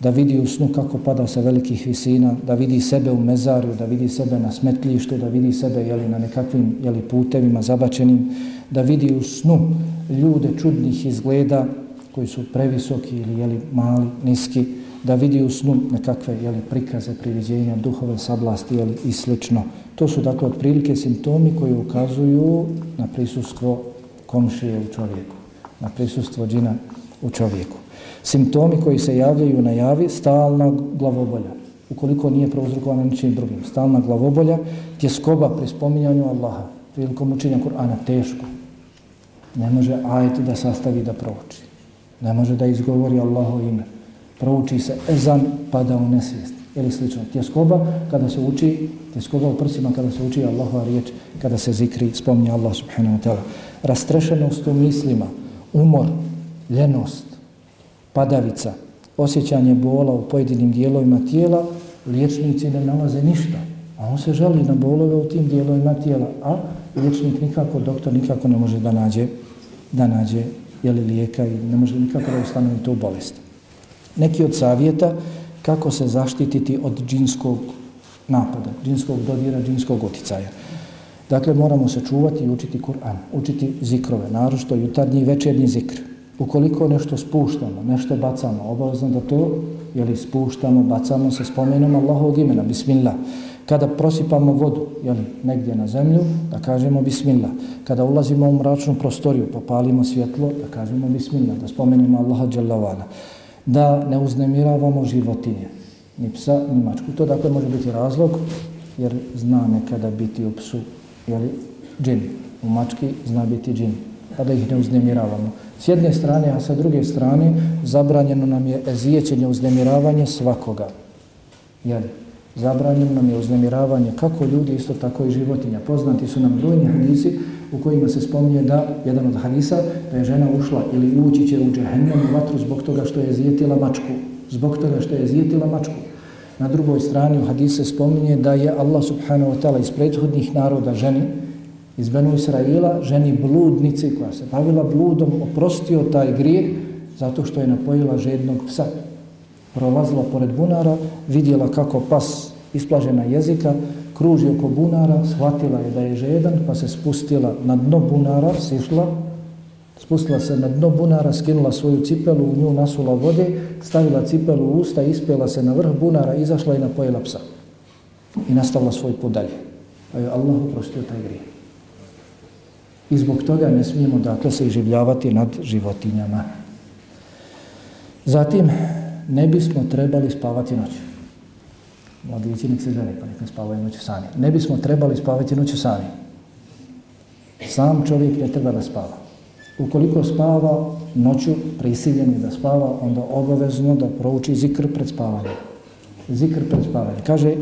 B: da vidi u snu kako pada sa velikih visina, da vidi sebe u mezarju, da vidi sebe na smetlištu, da vidi sebe jeli, na nekakvim jeli, putevima zabačenim, da vidi u snu ljude čudnih izgleda koji su previsoki ili jeli, mali, niski, da vidi u snu nekakve jeli, prikaze, priviđenja, duhove, sablasti jeli, i slično. To su dakle otprilike simptomi koji ukazuju na prisustvo komšije u čovjeku, na prisustvo džina u čovjeku. Simptomi koji se javljaju na javi, stalna glavobolja, ukoliko nije prouzrokovana ničim drugim. Stalna glavobolja, tjeskoba pri spominjanju Allaha, prilikom učenja Kur'ana, teško. Ne može ajet da sastavi da prouči. Ne može da izgovori Allaho ime. Prouči se ezan, pada u nesvijest. Ili slično. Tjeskoba, kada se uči, tjeskoba u prsima, kada se uči Allahova riječ, kada se zikri, spomni Allah subhanahu wa ta'ala. Rastrešenost u mislima, umor, ljenost, padavica, osjećanje bola u pojedinim dijelovima tijela, liječnici ne nalaze ništa. A on se žali na bolove u tim dijelovima tijela, a liječnik nikako, doktor nikako ne može da nađe, da nađe jeli lijeka i ne može nikako da ustanovi tu bolest. Neki od savjeta kako se zaštititi od džinskog napada, džinskog dodira, džinskog uticaja. Dakle, moramo se čuvati i učiti Kur'an, učiti zikrove, narošto jutarnji i večernji zikr ukoliko nešto spuštamo, nešto bacamo, obavezno da to jeli, spuštamo, bacamo sa spomenom Allahovog imena, bismillah. Kada prosipamo vodu jeli, negdje na zemlju, da kažemo bismillah. Kada ulazimo u mračnu prostoriju, popalimo svjetlo, da kažemo bismillah, da spomenimo Allaha dželavana. Da ne uznemiravamo životinje, ni psa, ni mačku. To dakle može biti razlog, jer zna nekada biti u psu, jeli, džin. U mački zna biti džin, pa da ih ne uznemiravamo. S jedne strane, a sa druge strane, zabranjeno nam je ezijećenje, uznemiravanje svakoga. Jeli? Zabranjeno nam je uznemiravanje kako ljudi, isto tako i životinja. Poznati su nam brojni hadisi u kojima se spominje da, jedan od hadisa, da je žena ušla ili ući će u džehennemu vatru zbog toga što je zjetila mačku. Zbog toga što je zjetila mačku. Na drugoj strani u hadise spominje da je Allah subhanahu wa ta'ala iz prethodnih naroda ženi, iz Benu Israila, ženi bludnici koja se bavila bludom, oprostio taj grijeh zato što je napojila žednog psa. Prolazila pored bunara, vidjela kako pas isplažena jezika kruži oko bunara, shvatila je da je žedan, pa se spustila na dno bunara, sišla, spustila se na dno bunara, skinula svoju cipelu, u nju nasula vode, stavila cipelu u usta, ispjela se na vrh bunara, izašla i napojila psa. I nastavila svoj put dalje. Pa je Allah uprostio taj grijeh. I zbog toga ne smijemo dakle se iživljavati nad životinjama. Zatim, ne bismo trebali spavati noću. Mladići nek se žene, pa nek ne spavaju noću sami. Ne bismo trebali spavati noću sami. Sam čovjek ne treba da spava. Ukoliko spava noću prisiljen je da spava, onda obavezno da prouči zikr pred spavanjem. Zikr pred spavanjem. Kaže,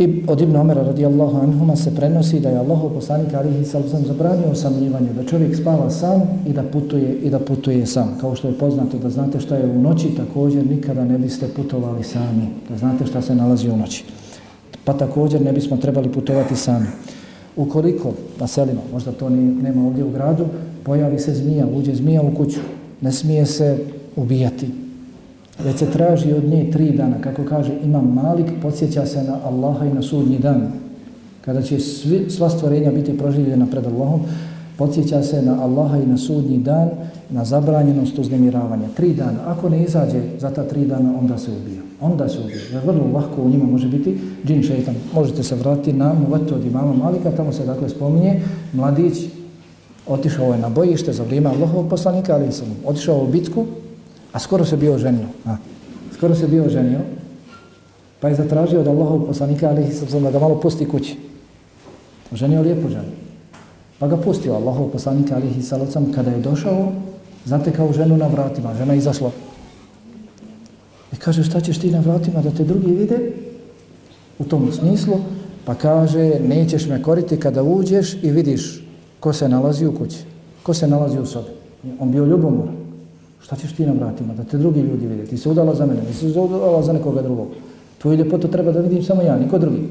B: I od Ibn Omera radijallahu anhuma se prenosi da je Allah poslanik alihi sallam zabranio osamljivanje, da čovjek spava sam i da putuje i da putuje sam. Kao što je poznato da znate šta je u noći, također nikada ne biste putovali sami, da znate šta se nalazi u noći. Pa također ne bismo trebali putovati sami. Ukoliko na selima, možda to ni, nema ovdje u gradu, pojavi se zmija, uđe zmija u kuću, ne smije se ubijati, već se traži od nje tri dana. Kako kaže Imam Malik, podsjeća se na Allaha i na sudnji dan. Kada će svi, sva stvorenja biti proživljena pred Allahom, podsjeća se na Allaha i na sudnji dan, na zabranjenost uznemiravanja. Tri dana. Ako ne izađe za ta tri dana, onda se ubija. Onda se ubija. Jer vrlo lahko u njima može biti džin šeitan. Možete se vratiti na muvetu od imama Malika, tamo se dakle spominje, mladić otišao je na bojište za vrijeme Allahovog poslanika, ali sam otišao u bitku, A skoro se bio ženio. A, skoro se bio ženio. Pa je zatražio od Allahov poslanika, ali sam da ga malo pusti kući. Ženio lijepo ženu. Pa ga pustio Allahov poslanika, alihi salacom kada je došao, zatekao ženu na vratima. Žena izašla. I kaže, šta ćeš ti na vratima da te drugi vide? U tom smislu. Pa kaže, nećeš me koriti kada uđeš i vidiš ko se nalazi u kući. Ko se nalazi u sobi. On bio ljubomoran. Šta ćeš ti na vratima, da te drugi ljudi vide? Ti se udala za mene, nisi se udala za nekoga drugog. Tvoju ljepotu treba da vidim samo ja, niko drugi.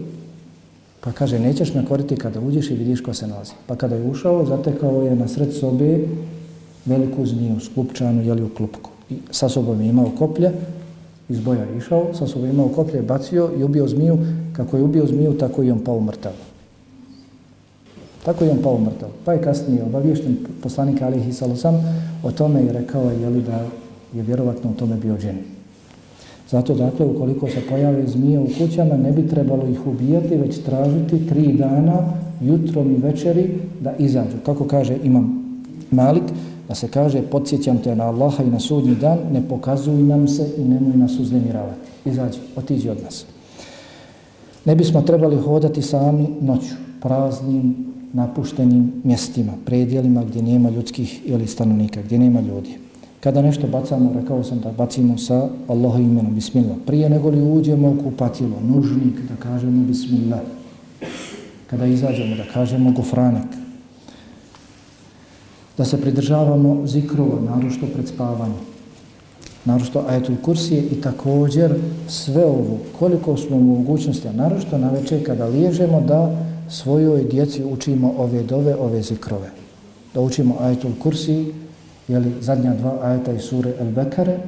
B: Pa kaže, nećeš me koriti kada uđeš i vidiš ko se nalazi. Pa kada je ušao, zatekao je na sred sobe veliku zmiju, skupčanu, jeli u klupku. I sa sobom je imao koplje, iz boja je išao, sa sobom je imao koplje, bacio i ubio zmiju. Kako je ubio zmiju, tako i on pao mrtav. Tako je on pao mrtav. Pa je kasnije obavješten poslanik Alihi Salosam o tome i rekao je li da je vjerovatno u tome bio džen. Zato dakle, ukoliko se pojave zmije u kućama, ne bi trebalo ih ubijati, već tražiti tri dana, jutrom i večeri, da izađu. Kako kaže imam Malik, da se kaže, podsjećam te na Allaha i na sudnji dan, ne pokazuj nam se i nemoj nas uznemiravati. Izađi, otiđi od nas. Ne bismo trebali hodati sami noću, praznim, napuštenim mjestima, predjelima gdje nema ljudskih ili stanovnika, gdje nema ljudi. Kada nešto bacamo, rekao sam da bacimo sa Allahom imenom, bismillah. Prije nego li uđemo u kupatilo, nužnik, da kažemo bismillah. Kada izađemo, da kažemo gofranek. Da se pridržavamo zikrova, narošto pred spavanjem. Narošto ajetul kursije i također sve ovo, koliko smo u mogućnosti, a narošto na večer kada liježemo, da svojoj djeci učimo ove dove, ove zikrove. Da učimo ajetul kursi, jeli zadnja dva ajeta iz sure El Bekare,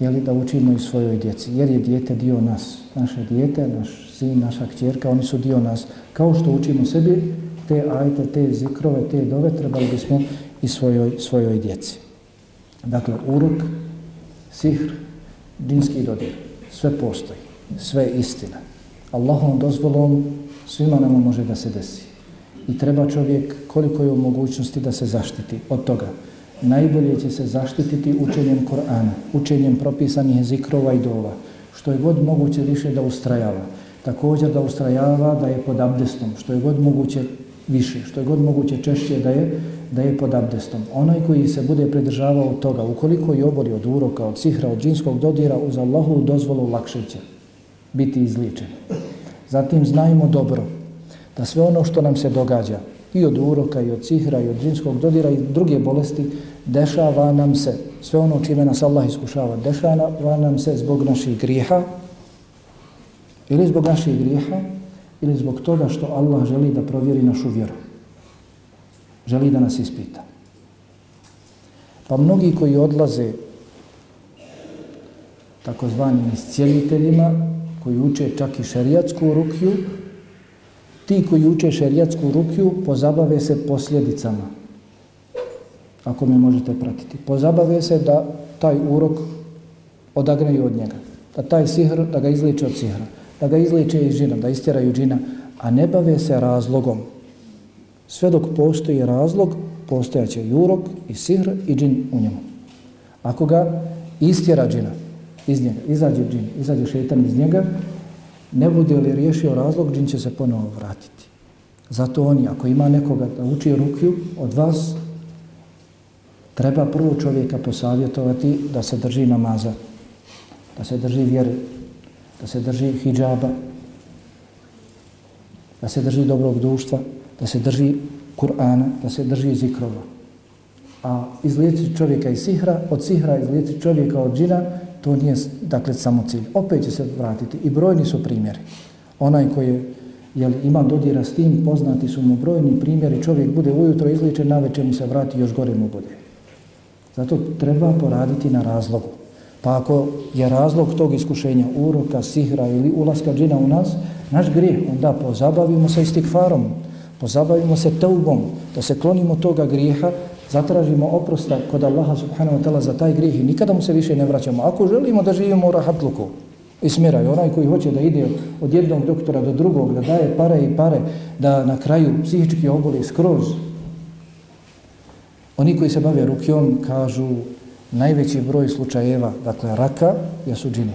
B: jeli da učimo i svojoj djeci. Jer je dijete dio nas. Naše dijete, naš sin, naša kćerka, oni su dio nas. Kao što učimo sebi, te ajete, te zikrove, te dove, trebali bismo i svojoj, svojoj djeci. Dakle, uruk, sihr, džinski dodir, sve postoji, sve istina. Allahom dozvolom svima nama može da se desi. I treba čovjek koliko je u mogućnosti da se zaštiti od toga. Najbolje će se zaštititi učenjem Korana, učenjem propisanih zikrova i dova, što je god moguće više da ustrajava. Također da ustrajava da je pod abdestom, što je god moguće više, što je god moguće češće da je da je pod abdestom. Onaj koji se bude pridržavao toga, ukoliko je obori od uroka, od sihra, od džinskog dodira, uz Allahu dozvolu lakše će biti izličen. Zatim znajmo dobro da sve ono što nam se događa i od uroka, i od cihra, i od džinskog dodira, i druge bolesti, dešava nam se, sve ono čime nas Allah iskušava, dešava nam se zbog naših grijeha, ili zbog naših grijeha, ili zbog toga što Allah želi da provjeri našu vjeru. Želi da nas ispita. Pa mnogi koji odlaze takozvanim iscijeliteljima, koji uče čak i šerijatsku rukju, ti koji uče šerijatsku rukju pozabave se posljedicama. Ako me možete pratiti. Pozabave se da taj urok odagneju od njega. Da taj sihr, da ga izliče od sihra. Da ga izliče iz džina, da istjeraju džina. A ne bave se razlogom. Sve dok postoji razlog, postojaće i urok, i sihr, i džin u njemu. Ako ga istjera džina, iz njega, izađe džin, izađe šetan iz njega, ne bude li riješio razlog, džin će se ponovo vratiti. Zato oni, ako ima nekoga da uči rukiju od vas, treba prvo čovjeka posavjetovati da se drži namaza, da se drži vjere, da se drži hijjaba, da se drži dobrog društva, da se drži Kur'ana, da se drži zikrova. A izliječiti čovjeka iz sihra, od sihra izliječiti čovjeka od džina, to nije dakle samo cilj. Opet će se vratiti i brojni su primjeri. Onaj koji je, jel, ima dodira s tim, poznati su mu brojni primjeri, čovjek bude ujutro izličen, na večer mu se vrati, još gore mu bude. Zato treba poraditi na razlogu. Pa ako je razlog tog iskušenja uroka, sihra ili ulaska džina u nas, naš grijeh, onda pozabavimo se istikfarom, pozabavimo se teubom, da se klonimo toga grijeha, zatražimo oprosta kod Allaha subhanahu wa ta'ala za taj grijeh i nikada mu se više ne vraćamo. Ako želimo da živimo u rahatluku i smiraju, onaj koji hoće da ide od jednog doktora do drugog, da daje pare i pare, da na kraju psihički oboli skroz, oni koji se bave rukjom kažu najveći broj slučajeva, dakle raka, jesu džine.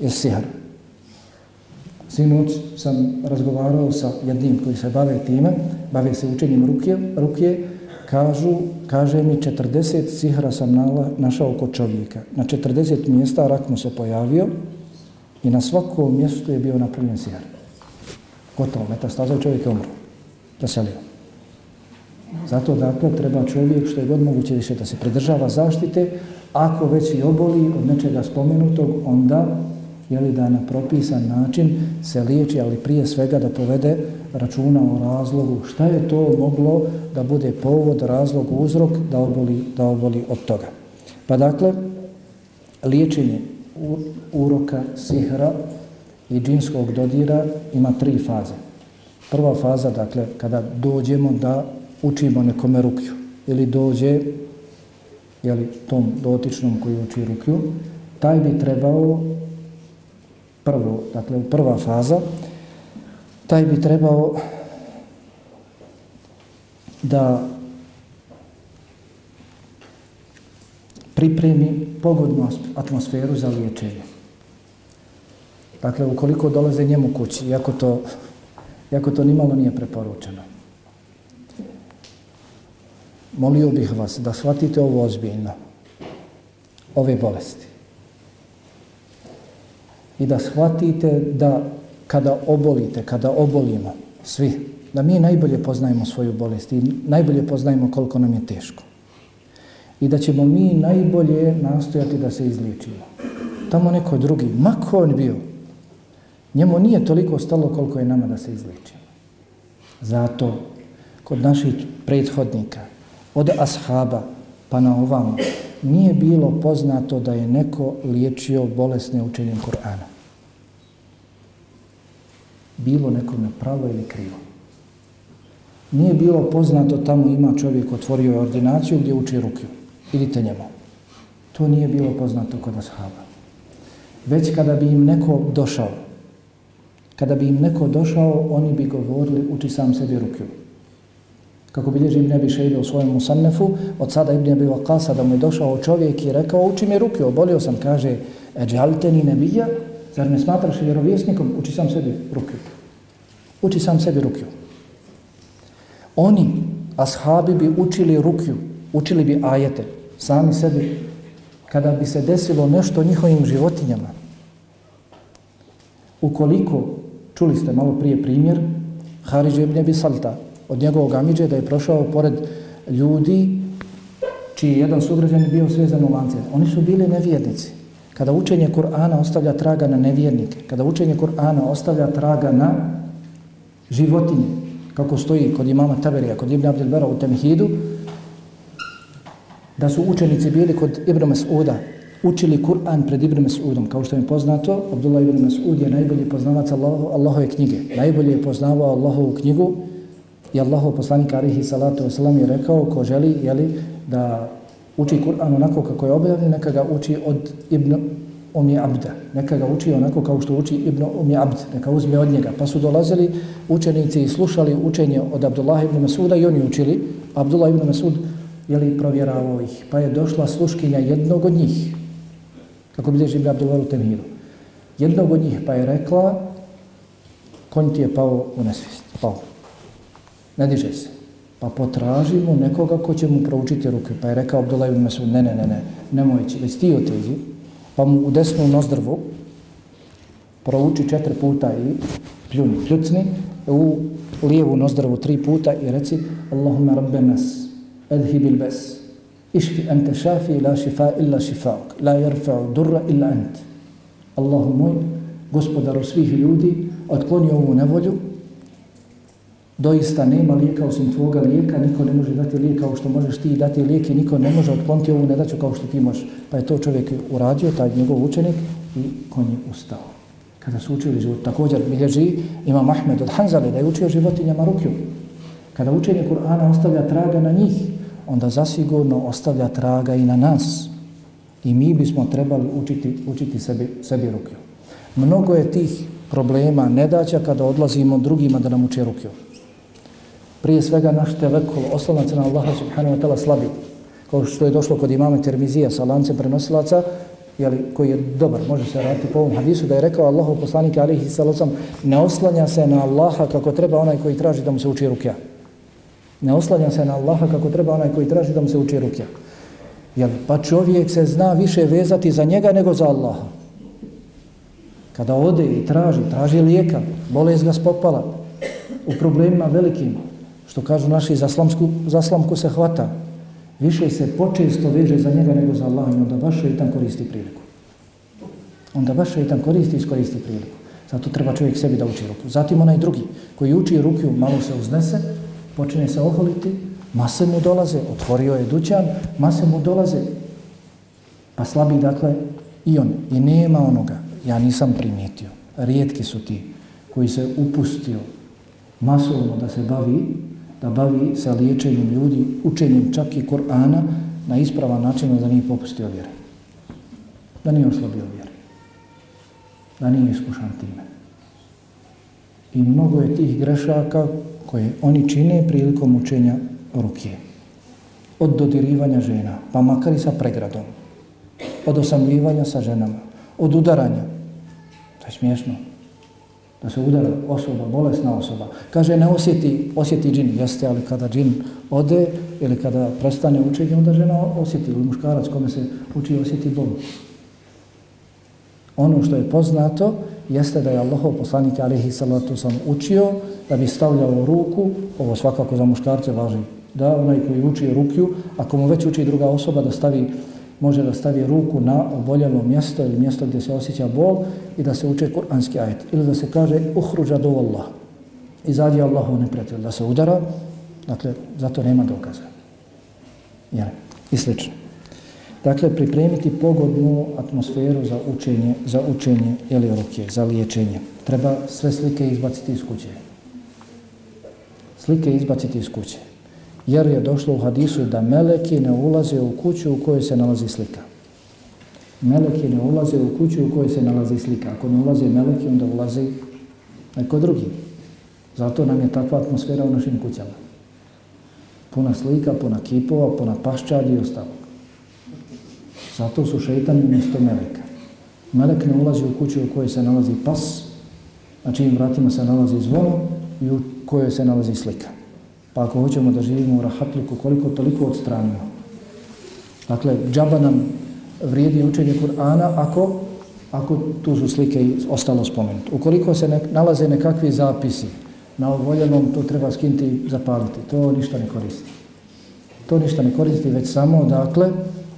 B: Je sihar. Sinoć sam razgovarao sa jednim koji se bave time, bave se učenjem rukije, rukije kažu, kaže mi 40 sihra sam nala, našao kod čovjeka. Na 40 mjesta rak mu se pojavio i na svakom mjestu je bio napravljen sihr. Gotovo, metastaza čovjek je umro. Preselio. Zato dakle treba čovjek što je god moguće više da se pridržava zaštite, ako već i oboli od nečega spomenutog, onda jeli, da na propisan način se liječi, ali prije svega da povede računa o razlogu. Šta je to moglo da bude povod, razlog, uzrok da oboli, da oboli od toga. Pa dakle, liječenje uroka, sihra i džinskog dodira ima tri faze. Prva faza, dakle, kada dođemo da učimo nekome rukju ili dođe jeli, tom dotičnom koji uči rukju, taj bi trebao prvo, dakle prva faza, taj bi trebao da pripremi pogodnu atmosferu za liječenje. Dakle, ukoliko dolaze njemu kući, iako to, iako to nimalo nije preporučeno, molio bih vas da shvatite ovo ozbiljno, ove bolesti. I da shvatite da kada obolite, kada obolimo, svi, da mi najbolje poznajemo svoju bolest i najbolje poznajemo koliko nam je teško. I da ćemo mi najbolje nastojati da se izliječimo. Tamo neko drugi, mako on bio, njemu nije toliko stalo koliko je nama da se izliječimo. Zato, kod naših prethodnika, od ashaba pa na ovamo, nije bilo poznato da je neko liječio bolesne učenjem Kur'ana. Bilo nekome pravo ili krivo. Nije bilo poznato tamo ima čovjek otvorio je ordinaciju gdje uči rukiju. Idite njemu. To nije bilo poznato kod ashaba. Već kada bi im neko došao, kada bi im neko došao, oni bi govorili uči sam sebi rukiju. kako bilježi Ibn Abi Šejbe u svojem musannefu, od sada Ibn Abi Waqasa da mu je došao čovjek i rekao, uči mi ruke, obolio sam, kaže, Eđalteni nebija, zar ne smatraš vjerovjesnikom, uči sam sebi rukiju. Uči sam sebi rukiju. Oni, ashabi, bi učili rukju, učili bi ajete, sami sebi, kada bi se desilo nešto njihovim životinjama. Ukoliko, čuli ste malo prije primjer, Haridž ibn Abi Salta, od njegovog amiđe da je prošao pored ljudi čiji jedan sugrađan bio svezan u lance. Oni su bili nevjernici. Kada učenje Kur'ana ostavlja traga na nevjernike, kada učenje Kur'ana ostavlja traga na životinje, kako stoji kod imama Taberija, kod Ibn Abdelbera u Temhidu, da su učenici bili kod Ibn Mas'uda, učili Kur'an pred Ibn Mas'udom. Kao što je poznato, Abdullah ibn Mas'ud je najbolji poznavac Allaho, Allahove knjige. Najbolje je poznavao Allahovu knjigu i Allahov poslanik alihi salatu wasalam je rekao ko želi jeli, da uči Kur'an onako kako je objavljen, neka ga uči od Ibn Umi Abda. Neka ga uči onako kao što uči Ibn Umi Abd. Neka uzme od njega. Pa su dolazili učenici i slušali učenje od Abdullah ibn Masuda i oni učili. Abdullah ibn Masud je li provjeravao ih. Pa je došla sluškinja jednog od njih. Kako bi bi Abdullah u Temhiru. Jednog od njih pa je rekla konj ti je pao u nesvijest. Pao. Ne diže se. Pa potražimo nekoga ko će mu proučiti ruke. Pa je rekao Abdullah ibn Mesud, ne, ne, ne, ne, nemoj će, već ti oteži. Pa mu u desnu nozdrvu prouči četiri puta i pljuni, pljucni, u lijevu nozdrvu tri puta i reci Allahumma rabbe nas, edhi bil bes, išfi ente šafi, la šifa illa šifaok, la jerfa'u durra illa ent. Allahu moj, gospodaru svih ljudi, otkloni ovu nevolju, doista nema lijeka osim tvoga lijeka, niko ne može dati lijek kao što možeš ti dati lijek i niko ne može otkloniti ovu nedaću kao što ti možeš. Pa je to čovjek uradio, taj njegov učenik i konj je ustao. Kada su učili život, također bilježi ima Mahmed od Hanzale da je učio životinjama rukju. Kada učenje Kur'ana ostavlja traga na njih, onda zasigurno ostavlja traga i na nas. I mi bismo trebali učiti, učiti sebi, sebi rukju. Mnogo je tih problema, nedaća kada odlazimo drugima da nam uče rukju prije svega naš tevekul, oslonac na Allaha subhanahu wa ta'ala slabi. Kao što je došlo kod imama Termizija sa lancem prenosilaca, jeli, koji je dobar, može se raditi po ovom hadisu, da je rekao Allahu poslanike alihi salocam, ne oslanja se na Allaha kako treba onaj koji traži da mu se uči rukja. Ne oslanja se na Allaha kako treba onaj koji traži da mu se uči rukja. Jel, pa čovjek se zna više vezati za njega nego za Allaha. Kada ode i traži, traži lijeka, bolest ga spopala, u problemima velikim, što kažu naši za slamsku, za slamku se hvata, više se počesto veže za njega nego za Allah i onda baš šeitan koristi priliku. Onda baš šeitan koristi i iskoristi priliku. Zato treba čovjek sebi da uči ruku. Zatim onaj drugi koji uči ruku, malo se uznese, počne se oholiti, mase mu dolaze, otvorio je dućan, mase mu dolaze, pa slabi dakle i on. I nema onoga, ja nisam primijetio, rijetki su ti koji se upustio masovno da se bavi da bavi sa liječenjem ljudi, učenjem čak i Kur'ana na ispravan način da nije popustio vjere. Da nije oslabio vjere. Da nije iskušan time. I mnogo je tih grešaka koje oni čine prilikom učenja ruke. Od dodirivanja žena, pa makar i sa pregradom. Od osamljivanja sa ženama. Od udaranja. To je smiješno da se udara osoba, bolesna osoba. Kaže, ne osjeti, osjeti džin, jeste, ali kada džin ode ili kada prestane učenje, onda žena osjeti, ili muškarac kome se uči osjeti bol. Ono što je poznato jeste da je Allahov poslanik alihi salatu sam učio da bi stavljao ruku, ovo svakako za muškarce važi, da onaj koji uči rukju, ako mu već uči druga osoba da stavi može da stavi ruku na oboljelo mjesto ili mjesto gdje se osjeća bol i da se uče kuranski ajet. Ili da se kaže uhruđa do Allah. Izađi Allahu neprijatelj. Da se udara, dakle, zato nema dokaza. Jel? I slično. Dakle, pripremiti pogodnu atmosferu za učenje, za učenje ili ruke, za liječenje. Treba sve slike izbaciti iz kuće. Slike izbaciti iz kuće jer je došlo u hadisu da meleki ne ulaze u kuću u kojoj se nalazi slika. Meleki ne ulaze u kuću u kojoj se nalazi slika. Ako ne ulaze meleki, onda ulaze neko drugi. Zato nam je takva atmosfera u našim kućama. Puna slika, puna kipova, puna paščadi i ostalo. Zato su šeitani mjesto meleka. Melek ne ulazi u kuću u kojoj se nalazi pas, na čijim vratima se nalazi zvono i u kojoj se nalazi slika. Pa ako hoćemo da živimo u rahatluku, koliko toliko odstranimo. Dakle, džaba nam vrijedi učenje Kur'ana ako, ako tu su slike i ostalo spomenuti. Ukoliko se ne, nalaze nekakvi zapisi na ovoljenom, to treba skinti i zapaliti. To ništa ne koristi. To ništa ne koristi, već samo, dakle,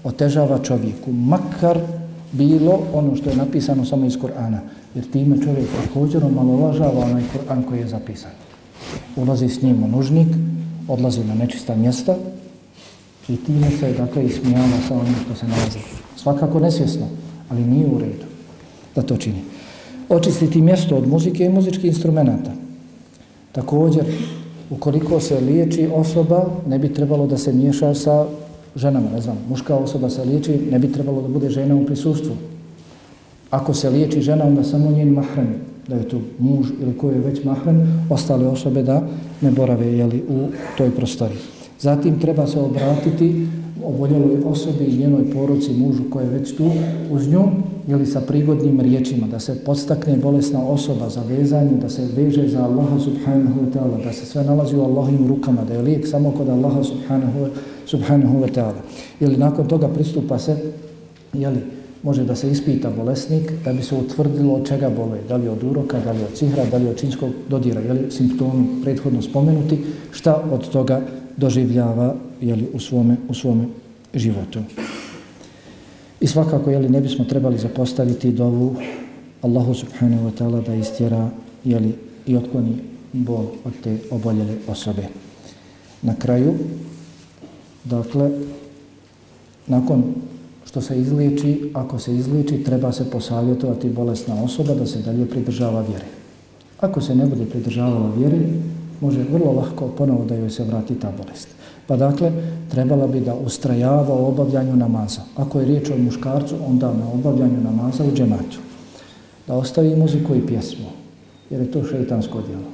B: otežava čovjeku. Makar bilo ono što je napisano samo iz Kur'ana. Jer time čovjek također omalovažava onaj Kur'an koji je zapisan ulazi s njim u nužnik, odlazi na nečista mjesta I time se, dakle, ismijava sa onim što se nalazi. Svakako nesvjesno, ali nije u redu da to čini. Očistiti mjesto od muzike i muzičkih instrumenta. Također, ukoliko se liječi osoba, ne bi trebalo da se miješa sa ženama, ne znam, muška osoba se liječi, ne bi trebalo da bude žena u prisustvu. Ako se liječi žena, onda samo njen mahram, da je to muž ili koji je već mahrem, ostale osobe da ne borave jeli, u toj prostoriji. Zatim treba se obratiti oboljeloj osobi i njenoj poruci mužu koji je već tu uz nju ili sa prigodnim riječima, da se podstakne bolesna osoba za vezanje, da se veže za Allaha subhanahu wa ta'ala, da se sve nalazi u Allahim rukama, da je lijek samo kod Allaha subhanahu, subhanahu wa ta'ala. Ili nakon toga pristupa se, jeli, može da se ispita bolesnik da bi se utvrdilo od čega boluje, da li od uroka, da li od cihra, da li od činskog dodira, je li simptomi prethodno spomenuti, šta od toga doživljava je li u, svome, u svome životu. I svakako je li ne bismo trebali zapostaviti dovu Allahu subhanahu wa ta'ala da istjera je li i otkloni bol od te oboljele osobe. Na kraju, dakle, nakon što se izliči, ako se izliči, treba se posavjetovati bolesna osoba da se dalje pridržava vjere. Ako se ne bude pridržavala vjere, može vrlo lahko ponovo da joj se vrati ta bolest. Pa dakle, trebala bi da ustrajava u obavljanju namaza. Ako je riječ o muškarcu, onda na obavljanju namaza u džematu. Da ostavi muziku i pjesmu, jer je to šeitansko djelo.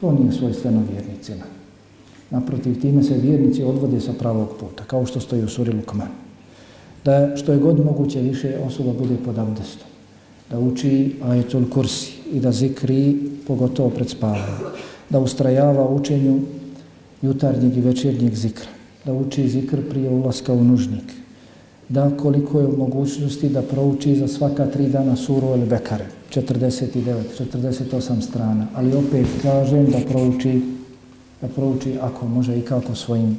B: To nije svojstveno vjernicima. Naprotiv, time se vjernici odvode sa pravog puta, kao što stoji u suri Lukmanu. Da što je god moguće više osoba bude pod abdestom. Da uči ajetul kursi i da zikri pogotovo pred spavanjem da ustrajava učenju jutarnjeg i večernjeg zikra, da uči zikr prije ulaska u nužnik, da koliko je mogućnosti da prouči za svaka tri dana suru ili bekare, 49, 48 strana, ali opet kažem da prouči, da prouči ako može i kako svojim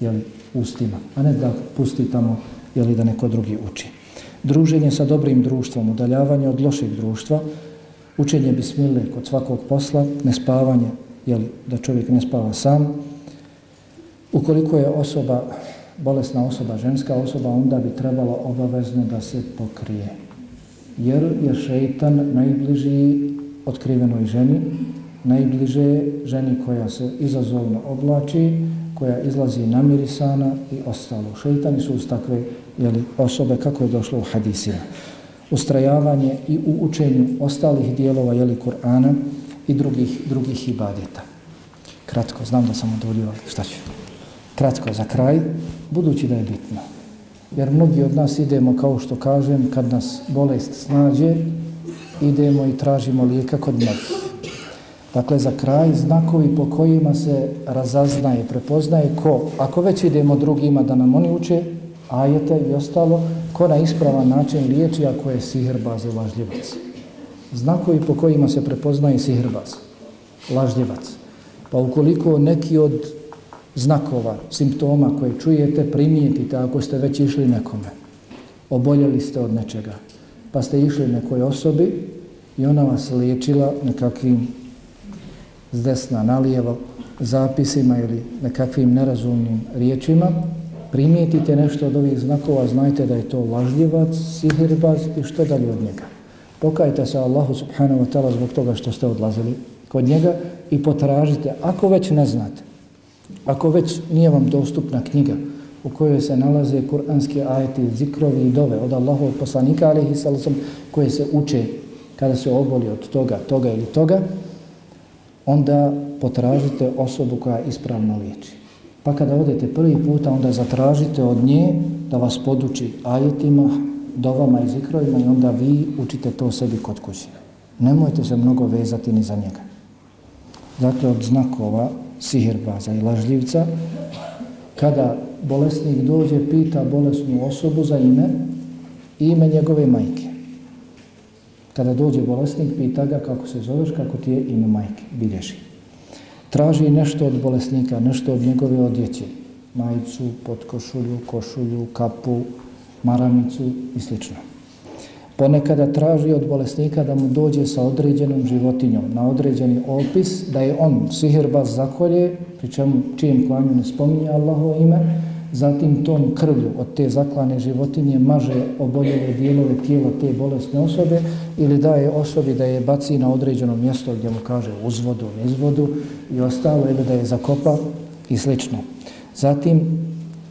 B: jeli, ustima, a ne da pusti tamo jeli, da neko drugi uči. Druženje sa dobrim društvom, udaljavanje od lošeg društva, učenje bismile kod svakog posla, nespavanje, jeli, da čovjek ne spava sam. Ukoliko je osoba, bolesna osoba, ženska osoba, onda bi trebalo obavezno da se pokrije. Jer je šeitan najbliži otkrivenoj ženi, najbliže ženi koja se izazovno oblači, koja izlazi namirisana i ostalo. Šeitani su uz takve jeli, osobe kako je došlo u hadisima ustrajavanje i u učenju ostalih dijelova jeli Kur'ana i drugih, drugih ibadeta. Kratko, znam da sam odvolio, šta ću? Kratko, za kraj, budući da je bitno. Jer mnogi od nas idemo, kao što kažem, kad nas bolest snađe, idemo i tražimo lijeka kod mnogih. Dakle, za kraj, znakovi po kojima se razaznaje, prepoznaje ko, ako već idemo drugima da nam oni uče, ajete i ostalo, ko na ispravan način liječi ako je sihrbaz i lažljivac. Znakovi po kojima se prepoznaje sihrbaz, lažljivac. Pa ukoliko neki od znakova, simptoma koje čujete, primijetite ako ste već išli nekome, oboljeli ste od nečega, pa ste išli nekoj osobi i ona vas liječila nekakvim s desna nalijevo zapisima ili nekakvim nerazumnim riječima, primijetite nešto od ovih znakova, znajte da je to lažljivac, sihirbaz i što dalje od njega. Pokajte se Allahu subhanahu wa ta'ala zbog toga što ste odlazili kod njega i potražite, ako već ne znate, ako već nije vam dostupna knjiga u kojoj se nalaze kuranski ajeti, zikrovi i dove od Allahovog poslanika, alihi salasom, koje se uče kada se oboli od toga, toga ili toga, onda potražite osobu koja ispravno liječi. Pa kada odete prvi puta, onda zatražite od nje da vas poduči ajetima, dovama i zikrovima i onda vi učite to sebi kod kuće. Nemojte se mnogo vezati ni za njega. Dakle, od znakova sihirbaza i lažljivca, kada bolesnik dođe, pita bolesnu osobu za ime i ime njegove majke. Kada dođe bolesnik, pita ga kako se zoveš, kako ti je ime majke, bilježi traži nešto od bolesnika, nešto od njegove odjeće, majicu, potkošulju, košulju, kapu, maramicu i sl. Ponekada traži od bolesnika da mu dođe sa određenom životinjom na određeni opis, da je on sihirbaz zakolje, pri čemu čijem klanju ne spominje Allahovo ime, zatim tom krvlju od te zaklane životinje maže oboljele dijelove tijela te bolesne osobe ili daje osobi da je baci na određeno mjesto gdje mu kaže uzvodu, izvodu i ostalo ili da je zakopa i slično. Zatim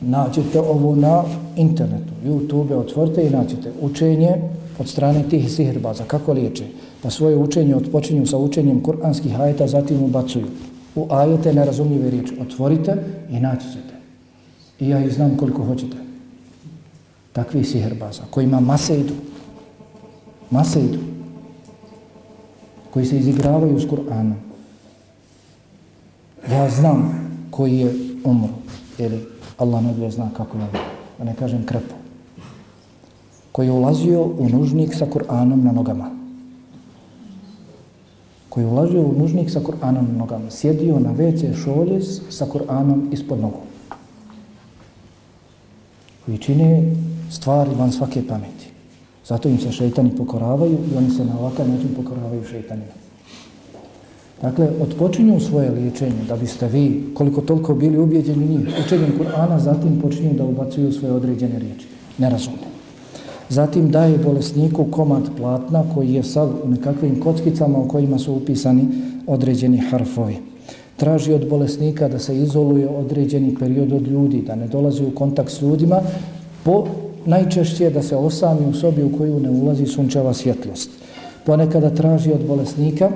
B: naćete ovo na internetu, YouTube, otvorite i naćete učenje od strane tih sihrbaza, kako liječe. Pa svoje učenje odpočinju sa učenjem kuranskih ajeta, zatim ubacuju u ajete nerazumljive riječi. Otvorite i naći ćete. I ja ih znam koliko hoćete. Takvi sihirbaza, kojima mase idu. Mase idu. Koji se izigravaju s Kur'anom. Ja znam koji je umro. Ili Allah ne zna kako je da ne kažem krepo. Koji je ulazio u nužnik sa Kur'anom na nogama. Koji je ulazio u nužnik sa Kur'anom na nogama. Sjedio na WC šolje sa Kur'anom ispod nogu koji čine stvari van svake pameti. Zato im se šeitani pokoravaju i oni se na ovakav način pokoravaju šeitanima. Dakle, odpočinju svoje liječenje da biste vi, koliko toliko bili ubijeđeni njih, učenjem Kur'ana, zatim počinju da ubacuju svoje određene riječi. Nerazumne. Zatim daje bolesniku komad platna koji je sav u nekakvim kockicama u kojima su upisani određeni harfovi traži od bolesnika da se izoluje određeni period od ljudi, da ne dolazi u kontakt s ljudima, po najčešće da se osami u sobi u koju ne ulazi sunčeva svjetlost. Ponekada traži od bolesnika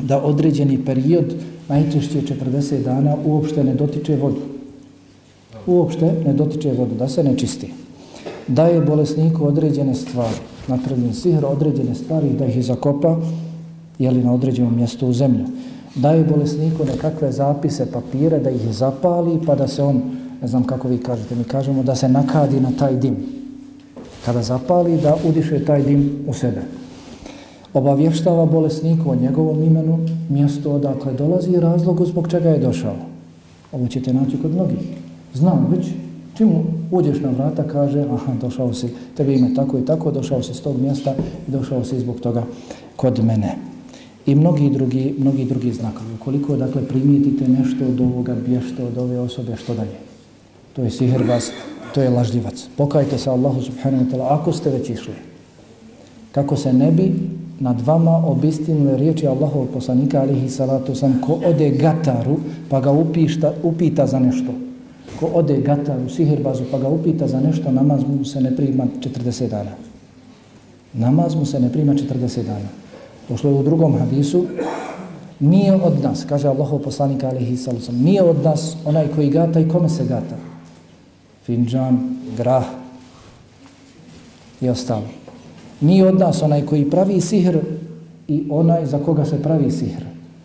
B: da određeni period, najčešće 40 dana, uopšte ne dotiče vodu. Uopšte ne dotiče vodu, da se ne čisti. Daje bolesniku određene stvari, napravljen sihr, određene stvari da ih zakopa, jeli na određenom mjestu u zemlju daju bolesniku nekakve zapise papire da ih zapali pa da se on, ne znam kako vi kažete, mi kažemo da se nakadi na taj dim. Kada zapali da udiše taj dim u sebe. Obavještava bolesniku o njegovom imenu, mjesto odakle dolazi i razlogu zbog čega je došao. Ovo ćete naći kod mnogih. Znam već, čim uđeš na vrata kaže, aha, došao si, tebi ime tako i tako, došao si s tog mjesta i došao si zbog toga kod mene i mnogi drugi, mnogi drugi znakovi. Ukoliko dakle primijetite nešto od ovoga, bješte od ove osobe, što dalje? To je siherbaz, to je lažljivac. Pokajte se Allahu subhanahu wa ta'ala ako ste već išli. Kako se ne bi nad vama obistinile riječi Allahovog poslanika alihi salatu sam ko ode gataru pa ga upišta, upita za nešto. Ko ode gataru, siherbazu pa ga upita za nešto, namaz mu se ne prima 40 dana. Namaz mu se ne prima 40 dana. Došlo je u drugom hadisu, nije od nas, kaže Allahov poslanik alihi sallam, nije od nas onaj koji gata i kome se gata. Finđan, grah i ostalo. Nije od nas onaj koji pravi sihr i onaj za koga se pravi sihr.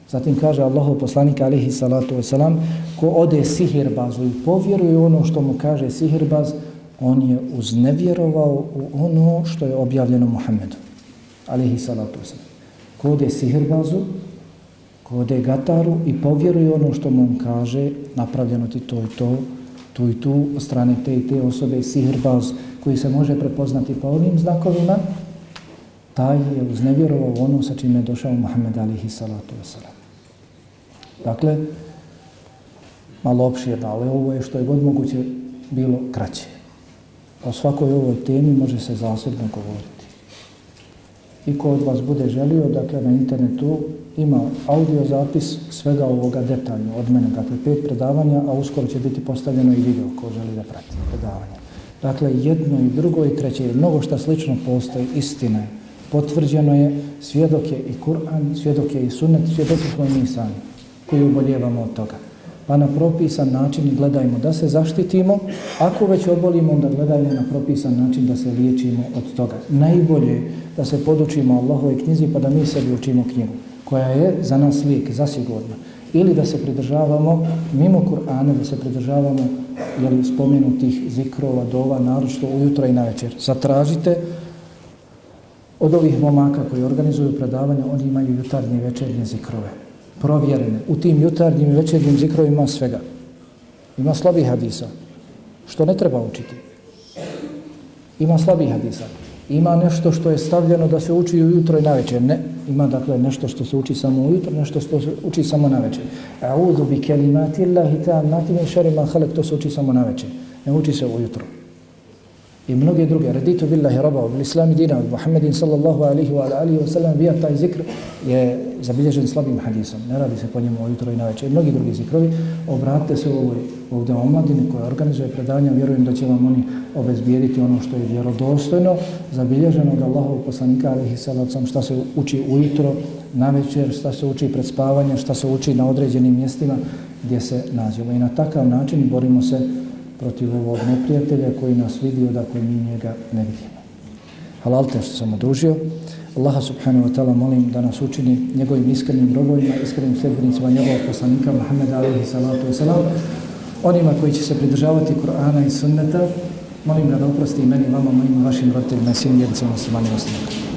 B: Zatim kaže Allahov poslanik alihi salatu wasalam, ko ode sihirbazu i povjeruje ono što mu kaže sihirbaz, on je uznevjerovao u ono što je objavljeno Muhammedu. Alihi salatu wasalam kode sihirbazu, kode gataru i povjeruje ono što mu kaže, napravljeno ti to i to, tu i tu, od strane te i te osobe, sihirbaz koji se može prepoznati po ovim znakovima, taj je uznevjerovao ono sa čime je došao Muhammed alihi salatu wasalam. Dakle, malo opširno, ali ovo je što je god moguće bilo kraće. O svakoj ovoj temi može se zasebno govoriti i ko od vas bude želio, dakle na internetu ima audio zapis svega ovoga detaljno od mene, dakle pet predavanja, a uskoro će biti postavljeno i video ko želi da prati predavanja. Dakle, jedno i drugo i treće, mnogo šta slično postoji, istina je, potvrđeno je, svjedok je i Kur'an, svjedok je i sunnet, svjedok smo i mi sami, koji uboljevamo od toga. Pa na propisan način gledajmo da se zaštitimo, ako već obolimo, onda gledajmo na propisan način da se liječimo od toga. Najbolje da se podučimo Allahove knjizi pa da mi sebi učimo knjigu koja je za nas lijek, zasigurno. Ili da se pridržavamo mimo Kur'ana, da se pridržavamo jeli, spomenutih zikrova, dova, naročito ujutro i na večer. Zatražite od ovih momaka koji organizuju predavanja, oni imaju jutarnje i večernje zikrove. Provjerene. U tim jutarnjim i večernjim zikrovima svega. Ima slabih hadisa. Što ne treba učiti? Ima slabih hadisa ima nešto što je stavljeno da se uči ujutro i navečer. Ne, ima dakle nešto što se uči samo ujutro, nešto što se uči samo navečer. A'udhu bi kelimati Allahi ta'amati min šarima halek, to se uči samo navečer. ne uči se ujutro. I mnoge druge, raditu billahi rabao, bil islami dina, od Muhammedin sallallahu alihi wa alihi wa sallam, bija taj zikr je zabilježen slabim hadisom. Ne radi se po njemu ujutro i na večer. I mnogi drugi zikrovi, obratite se ovoj ovdje omladini koja organizuje predanja, vjerujem da će vam oni obezbijediti ono što je vjerodostojno, zabilježeno od Allahovog poslanika alihi sallam, šta se uči ujutro, na večer, šta se uči pred spavanjem, šta se uči na određenim mjestima gdje se nađemo. I na takav način borimo se protiv ovog neprijatelja koji nas vidi odakle mi njega ne vidimo. Halal te što sam odužio. Allaha subhanahu wa ta'ala molim da nas učini njegovim iskrenim robovima, iskrenim sljedbenicima njegovog poslanika Muhammeda alaihi salatu wa salam, onima koji će se pridržavati Kur'ana i sunneta, molim da da oprosti i meni, vama, mojim, vašim roditeljima svim jedicama muslimanima osnovaka.